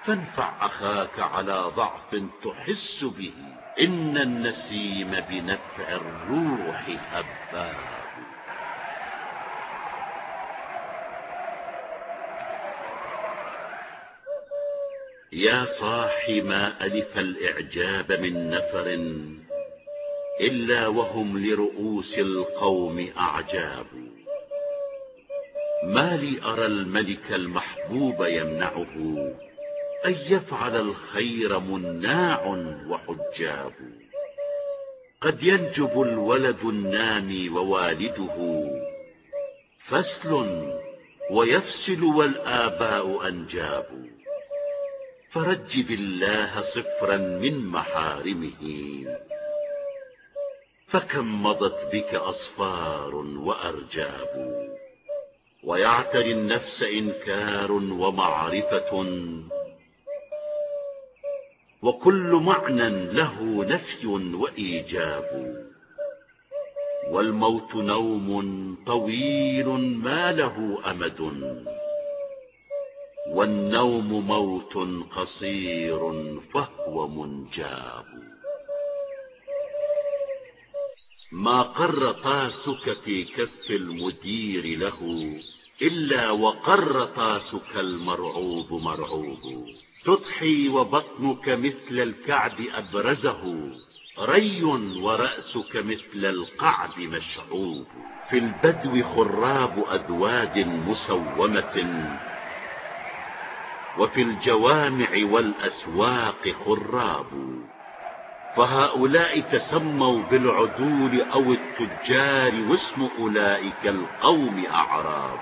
فانفع أخاك على ضعف تحس به. إن النسيم بنفع الروح هباب يا صاح ما ألف الإعجاب من نفر إلا وهم لرؤوس القوم أعجاب. ما لي أرى الملك المحبوب يمنعه. أن يفعل الخير مناع وحجاب. قد ينجب الولد النامي ووالده فسل ويفسل والآباء أنجاب. فرجب الله صفرا من محارمه. فكم مضت بك أصفار وأرجاب. ويعتري النفس إنكار ومعرفة. وكل معنى له نفي وإيجاب. والموت نوم طويل ما له أمد. والنوم موت قصير فهو منجاب. ما قر طاسك في كف المدير له إلا وقر طاسك المرعوب مرعوب. تضحي وبطنك مثل الكعب أبرزه ري ورأسك مثل القعد مشعوب. في البدو خراب أذواد مسومة وفي الجوامع والأسواق خراب. فهؤلاء تسموا بالعدول أو التجار واسم أولئك القوم أعراب.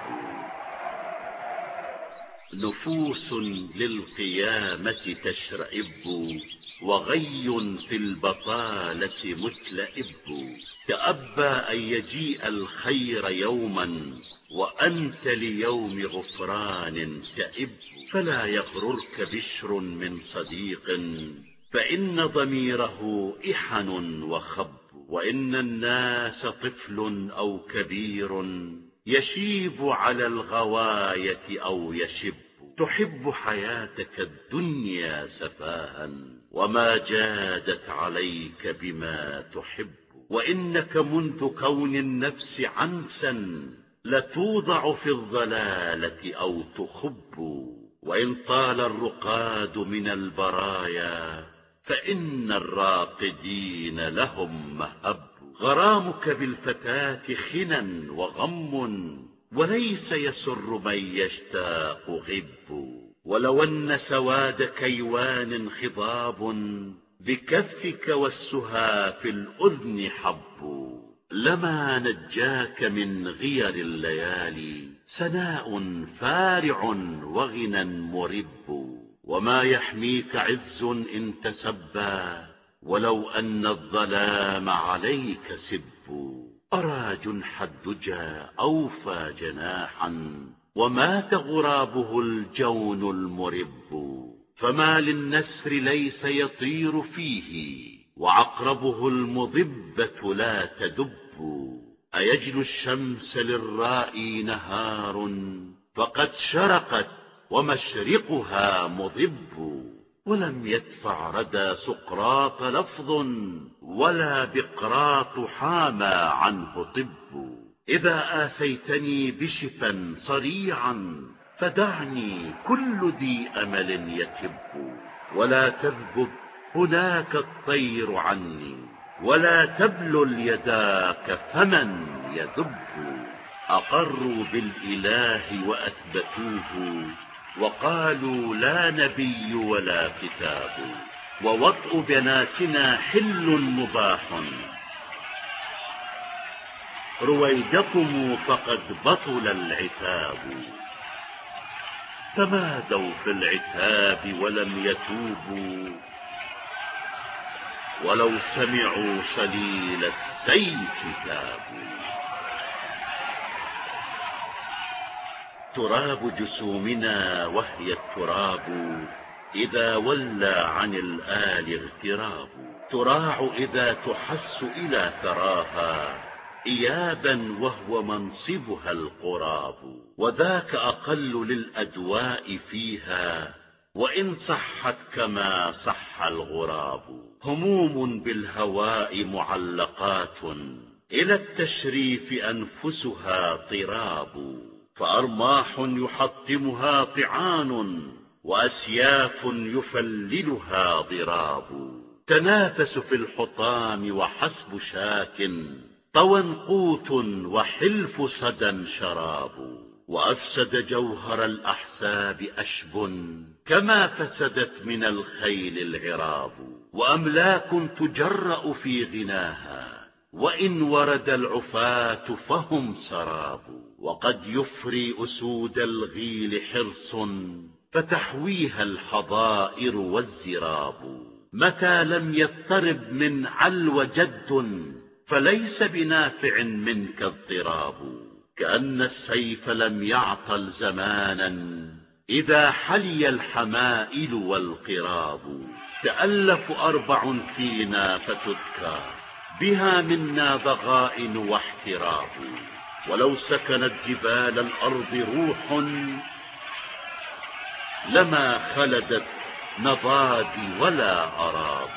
نفوس للقيامة تشرئب وغي في البطالة متلئب. تأبى أن يجيء الخير يوما وأنت ليوم غفران تئب. فلا يغررك بشر من صديق فإن ضميره إحن وخب. وإن الناس طفل أو كبير يشيب على الغواية أو يشب. تحب حياتك الدنيا سفاها وما جادت عليك بما تحب. وإنك منذ كون النفس عنسا لتوضع في الضلالة أو تخب. وإن طال الرقاد من البرايا فإن الراقدين لهم مهب. غرامك بالفتاة خنا وغم وليس يسر من يشتاق غب ولو أن سواد كيوان خضاب بكفك والسها في الأذن حب لما نجاك من غير الليالي سناء فارع وغنى مرب وما يحميك عز إن تسبى ولو أن الظلام عليك سب. أرى جنح الدجى أوفى جناحا. ومات غرابه الجون المرب. فما للنسر ليس يطير فيه. وعقربه المضبة لا تدب. أيجل الشمس للرائي نهار. فقد شرقت ومشرقها مضب. ولم يدفع ردى سقراط لفظ ولا بقراط حامى عنه طب. إذا آسيتني بشفا صريعا فدعني كل ذي أمل يتب ولا تذبب هناك الطير عني ولا تبلل يداك فمن يذب. أقروا بالإله وأثبتوه وقالوا لا نبي ولا كتاب ووطء بناتنا حل مباح. رويدكم فقد بطل العتاب. تمادوا في العتاب ولم يتوبوا. ولو سمعوا سليل السيف تابوا. تراب جسومنا وهي التراب إذا ولى عن الآل اغتراب. تراع إذا تحس إلى ثراها إيابا وهو منصبها القراب. وذاك أقل للأدواء فيها وإن صحت كما صح الغراب. هموم بالهواء معلقات إلى التشريف أنفسها طراب. فأرماح يحطمها طعان وأسياف يفللها ضراب. تنافس في الحطام وحسب شاك طوى قوت وحلف صدى شراب. وأفسد جوهر الأحساب أشب كما فسدت من الخيل العراب. وأملاك تجرأ في غناها وإن ورد العفاة فهم سراب. وقد يفري أسود الغيل حرص فتحويها الحظائر والزراب. متى لم يضطرب من علو جد فليس بنافع منك اضطراب. كأن السيف لم يعطل زمانا إذا حلي الحمائل والقراب. تألف أربع فينا فتذكى بها منا ضغائن واحتراب. ولو سكنت جبال الأرض روح لما خلدت نضاد ولا أراب.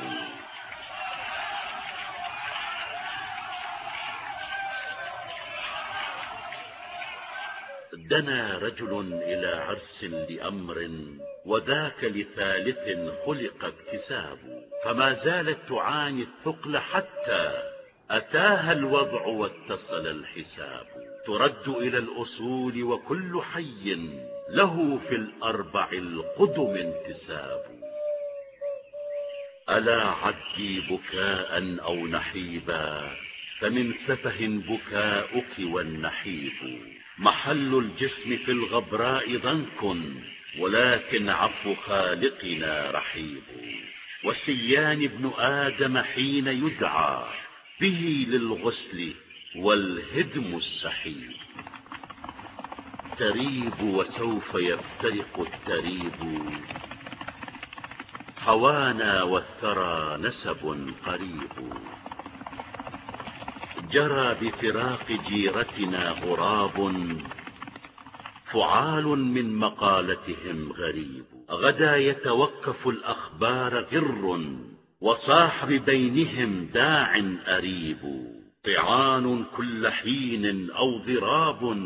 دنا رجل إلى عرس لأمر وذاك لثالث خلق اكتساب فما زالت تعاني الثقل حتى أتاها الوضع واتصل الحساب. ترد إلى الأصول وكل حي له في الأربع القدم انتساب. ألا عدي بكاء أو نحيبا فمن سفه بكاؤك والنحيب. محل الجسم في الغبراء ضنك ولكن عفو خالقنا رحيب. وسيان ابن آدم حين يدعى به للغسل والهدم السحيب. تريب وسوف يفترق التريب. هوانا والثرى نسب قريب. جرى بفراق جيرتنا غراب. فعال من مقالتهم غريب. غدا يتوقف الأخبار غر. وصاح ببينهم داع أريب طعان كل حين أو ضراب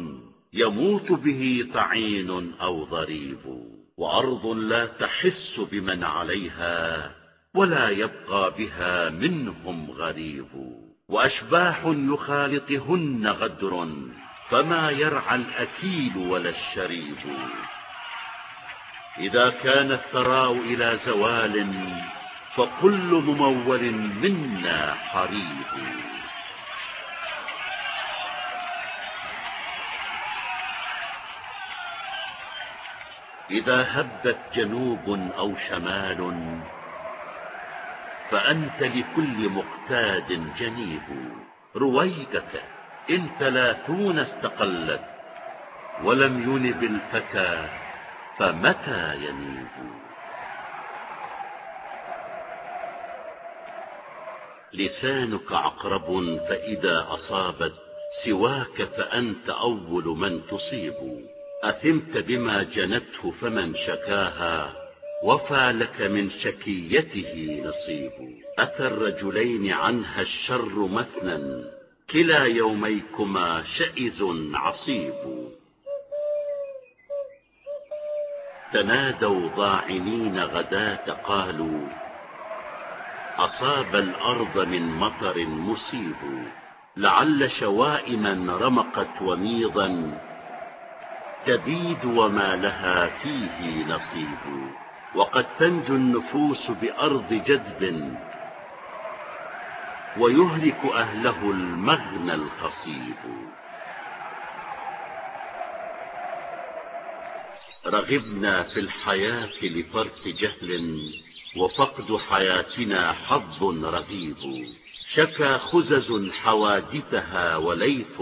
يموت به طعين أو ضريب وأرض لا تحس بمن عليها ولا يبقى بها منهم غريب. وأشباح يخالطهن غدر فما يرعى الأكيل ولا الشريب. إذا كان الثراء إلى زوال فكل ممول منا حريب إذا هبت جنوب أو شمال فأنت لكل مقتاد جنيب. رويدك إن ثلاثون استقلت ولم ينب الفتى فمتى ينيب؟ لسانك عقرب فإذا أصابت سواك فأنت أول من تصيب. أثمت بما جنته فمن شكاها وفى لك من شكيته نصيب. أتى الرجلين عنها الشر مثنى كلا يوميكما شئز عصيب. تنادوا ضاعنين غداة قالوا أصاب الأرض من مطر مصيب. لعل شوائما رمقت وميضا. تبيد وما لها فيه نصيب. وقد تنجو النفوس بأرض جدب. ويهلك أهله المغنى القصيب. رغبنا في الحياة لفرط جهل. وفقد حياتنا حظ رغيب. شكى خزز حوادثها وليث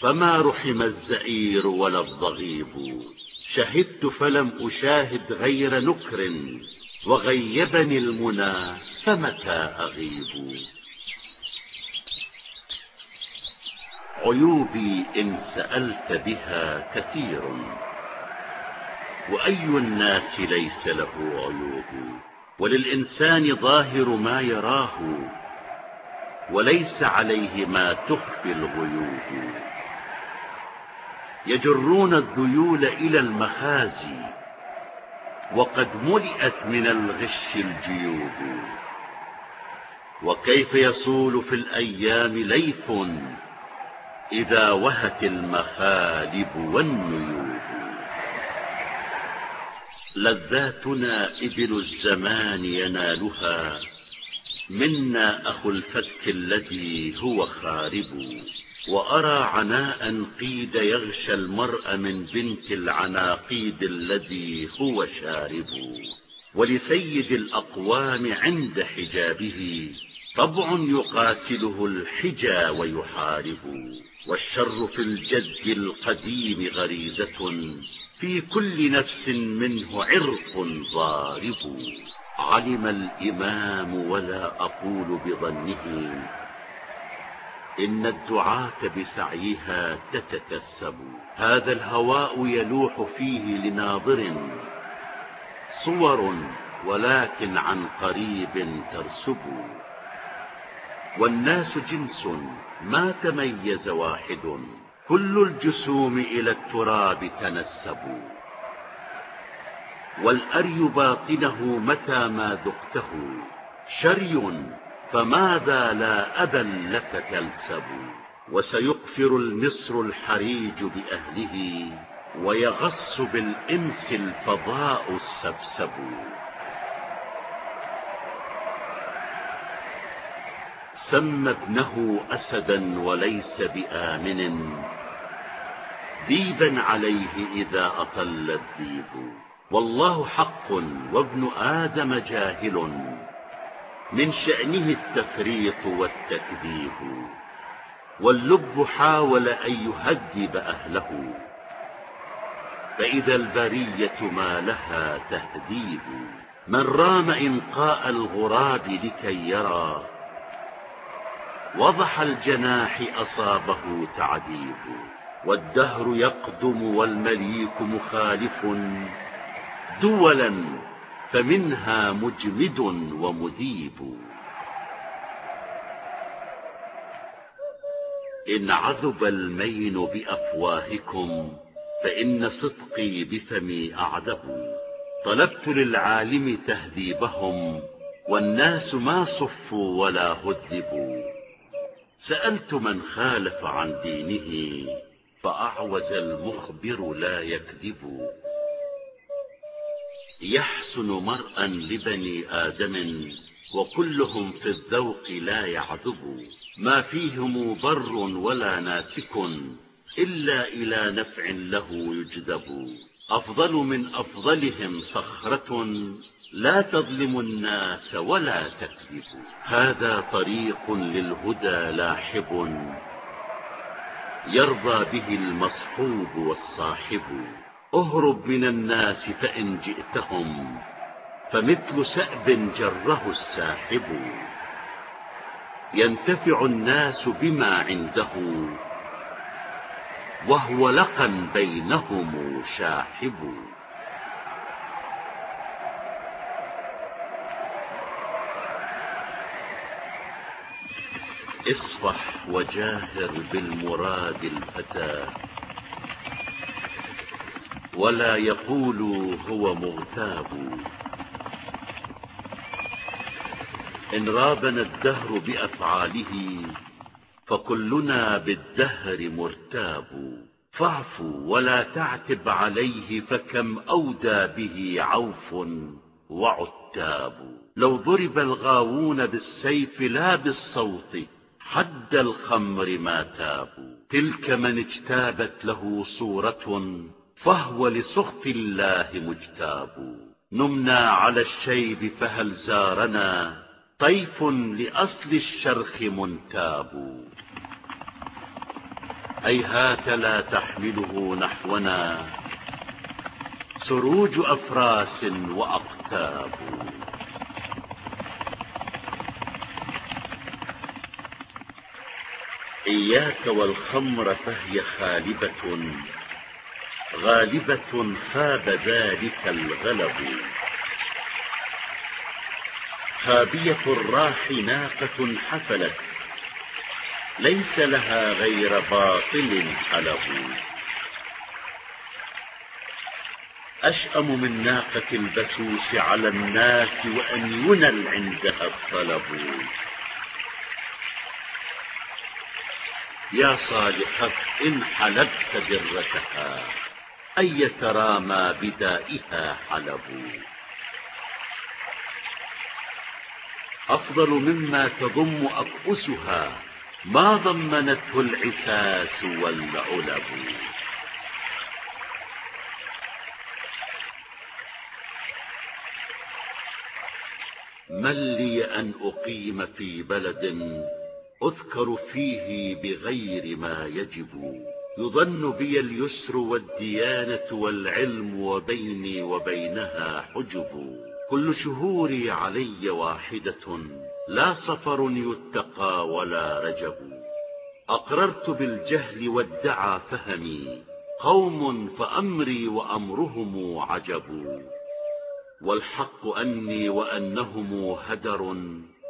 فما رحم الزئير ولا الضغيب. شهدت فلم أشاهد غير نكر وغيبني المنى فمتى أغيب. عيوبي إن سألت بها كثير وأي الناس ليس له عيوب. وللإنسان ظاهر ما يراه وليس عليه ما تخفي الغيوب. يجرون الذيول إلى المخازي وقد ملئت من الغش الجيوب. وكيف يصول في الأيام ليث إذا وهت المخالب والنيوب؟ لذاتنا إبل الزمان ينالها. منا أخو الفتك الذي هو خارب. وأرى عناء قيد يغشى المرء من بنت العناقيد الذي هو شارب. ولسيد الأقوام عند حجابه طبع يقاتله الحجى ويحارب. والشر في الجد القديم غريزة في كل نفس منه عرق ضارب. علم الإمام ولا أقول بظنه. إن الدعاة بسعيها تتكسب. هذا الهواء يلوح فيه لناظر. صور ولكن عن قريب ترسب. والناس جنس ما تميز واحد. كل الجسوم إلى التراب تنسب. والأري باطنه متى ما ذقته. شري فماذا لا أبا لك تلسب وسيقفر المصر الحريج بأهله ويغص بالإنس الفضاء السبسب. سمى ابنه أسدا وليس بآمن. ذيبا عليه إذا أطل الذيب والله حق وابن آدم جاهل. من شأنه التفريط والتكذيب. واللب حاول أن يهذب أهله. فإذا البرية ما لها تهذيب. من رام إنقاء الغراب لكي يرى. وضح الجناح أصابه تعذيب والدهر يقدم والمليك مخالف. دولا فمنها مجمد ومذيب. إن عذب المين بأفواهكم فإن صدقي بفمي أعذب. طلبت للعالم تهذيبهم والناس ما صفوا ولا هذبوا. سألت من خالف عن دينه فأعوز المخبر لا يكذب. يحسن مرءا لبني آدم وكلهم في الذوق لا يعذب. ما فيهم بر ولا ناسك إلا إلى نفع له يجذب. أفضل من أفضلهم صخرة لا تظلم الناس ولا تكذب. هذا طريق للهدى لاحب يرضى به المصحوب والصاحب. اهرب من الناس فإن جئتهم فمثل سأب جره الساحب. ينتفع الناس بما عنده وهو لقا بينهم شاحب. اصفح وجاهر بالمراد الفتى. ولا يقول هو مغتاب. إن رابنا الدهر بأفعاله فكلنا بالدهر مرتاب. فاعفوا ولا تعتب عليه فكم أودى به عوف وعتاب. لو ضرب الغاوون بالسيف لا بالصوت حد الخمر ما تابوا تلك من اجتابت له صورة فهو لسخط الله مجتاب. نمنا على الشيب فهل زارنا طيف لأصل الشرخ منتاب هيهات لا تحمله نحونا. سروج أفراس وأقتاب. إياك والخمر فهي خالبة. غالبة خاب ذلك الغلب. خابية الراح ناقة حفلت. ليس لها غير باطل حلب. أشأم من ناقة البسوس على الناس وأن ينل عندها الطلب. يا صالحة إن حلبت درتها ترى ما بدائها حلب؟ أفضل مما تضم أكؤسها ما ضمنته العساس والعلب. من لي أن أقيم في بلد أذكر فيه بغير ما يجب؟ يظن بي اليسر والديانة والعلم وبيني وبينها حجب. كل شهوري علي واحدة لا صفر يتقى ولا رجب. أقررت بالجهل وادعى فهمي قوم فأمري وأمرهم عجب. والحق أني وأنهم هدر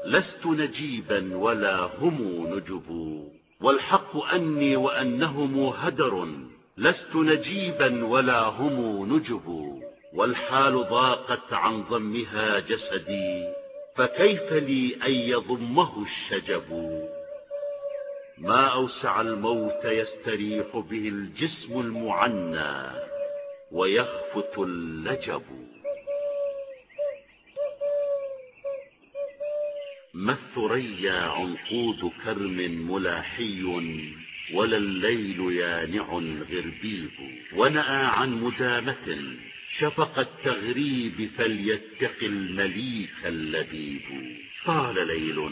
لست نجيبا ولا هم نجب. والحق أني وأنهم هدر لست نجيبا ولا هم نجب. والحال ضاقت عن ضمها جسدي فكيف لي أن يضمه الشجب؟ ما أوسع الموت يستريح به الجسم المعنى ويخفت اللجب. ما الثريا عنقود كرم ملاحي ولا الليل يانع غربيب ونأى عن مدامة شفق التغريب فليتق المليك اللبيب. طال ليل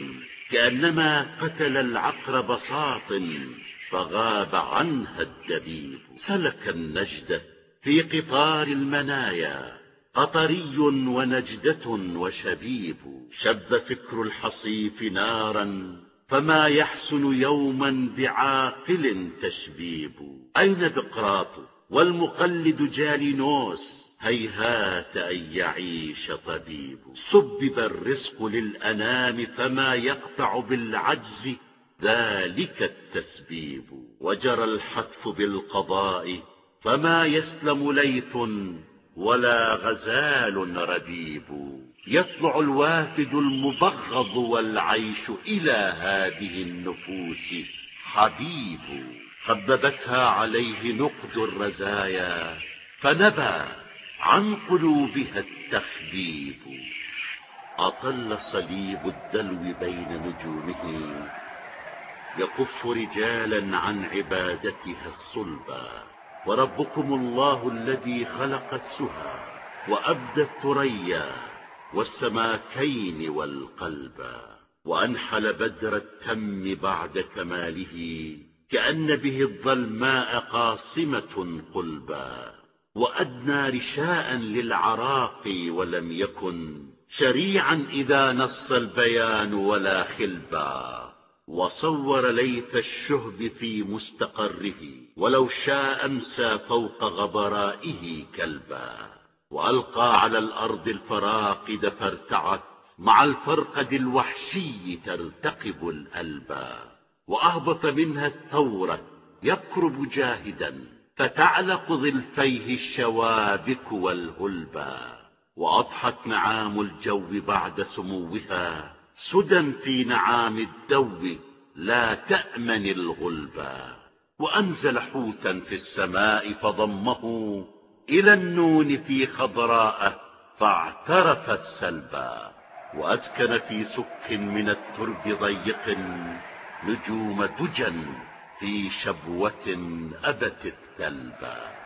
كأنما قتل العقرب ساط فغاب عنها الدبيب. سلك النجدة في قطار المنايا قطري ونجدة وشبيب. شب فكر الحصيف نارا فما يحسن يوما بعاقل تشبيب. أين بقراط والمقلد جالينوس؟ هيهات أن يعيش طبيب. سبب الرزق للأنام فما يقطع بالعجز ذلك التسبيب. وجرى الحتف بالقضاء فما يسلم ليث ولا غزال رديب يطلع الوافد المبغض والعيش إلى هذه النفوس حبيب. خببتها عليه نقد الرزايا فنبى عن قلوبها التخبيب. أطل صليب الدلو بين نجومه. يكف رجالا عن عبادتها الصلبا. وربكم الله الذي خلق السهى وأبدى الثريا والسماكين والقلبا وأنحل بدر التم بعد كماله كأن به الظلماء قاصمة قلبا. وأدنى رشاء للعراق ولم يكن شريعا إذا نص البيان ولا خلبا. وصور ليث الشهب في مستقره ولو شاء أمسى فوق غبرائه كلبا. وألقى على الأرض الفراقد فارتعت مع الفرقد الوحشي ترتقب الألبا. وأهبط منها الثورة يقرب جاهدا. فتعلق ظلفيه الشوابك والهلبا وأضحت نعام الجو بعد سموها سدى في نعام الدو لا تأمن الغلبا. وأنزل حوتا في السماء فضمه إلى النون في خضراء فاعترف السلبا. وأسكن في سك من الترب ضيق نجوم دجا في شبوة أبت الثلبا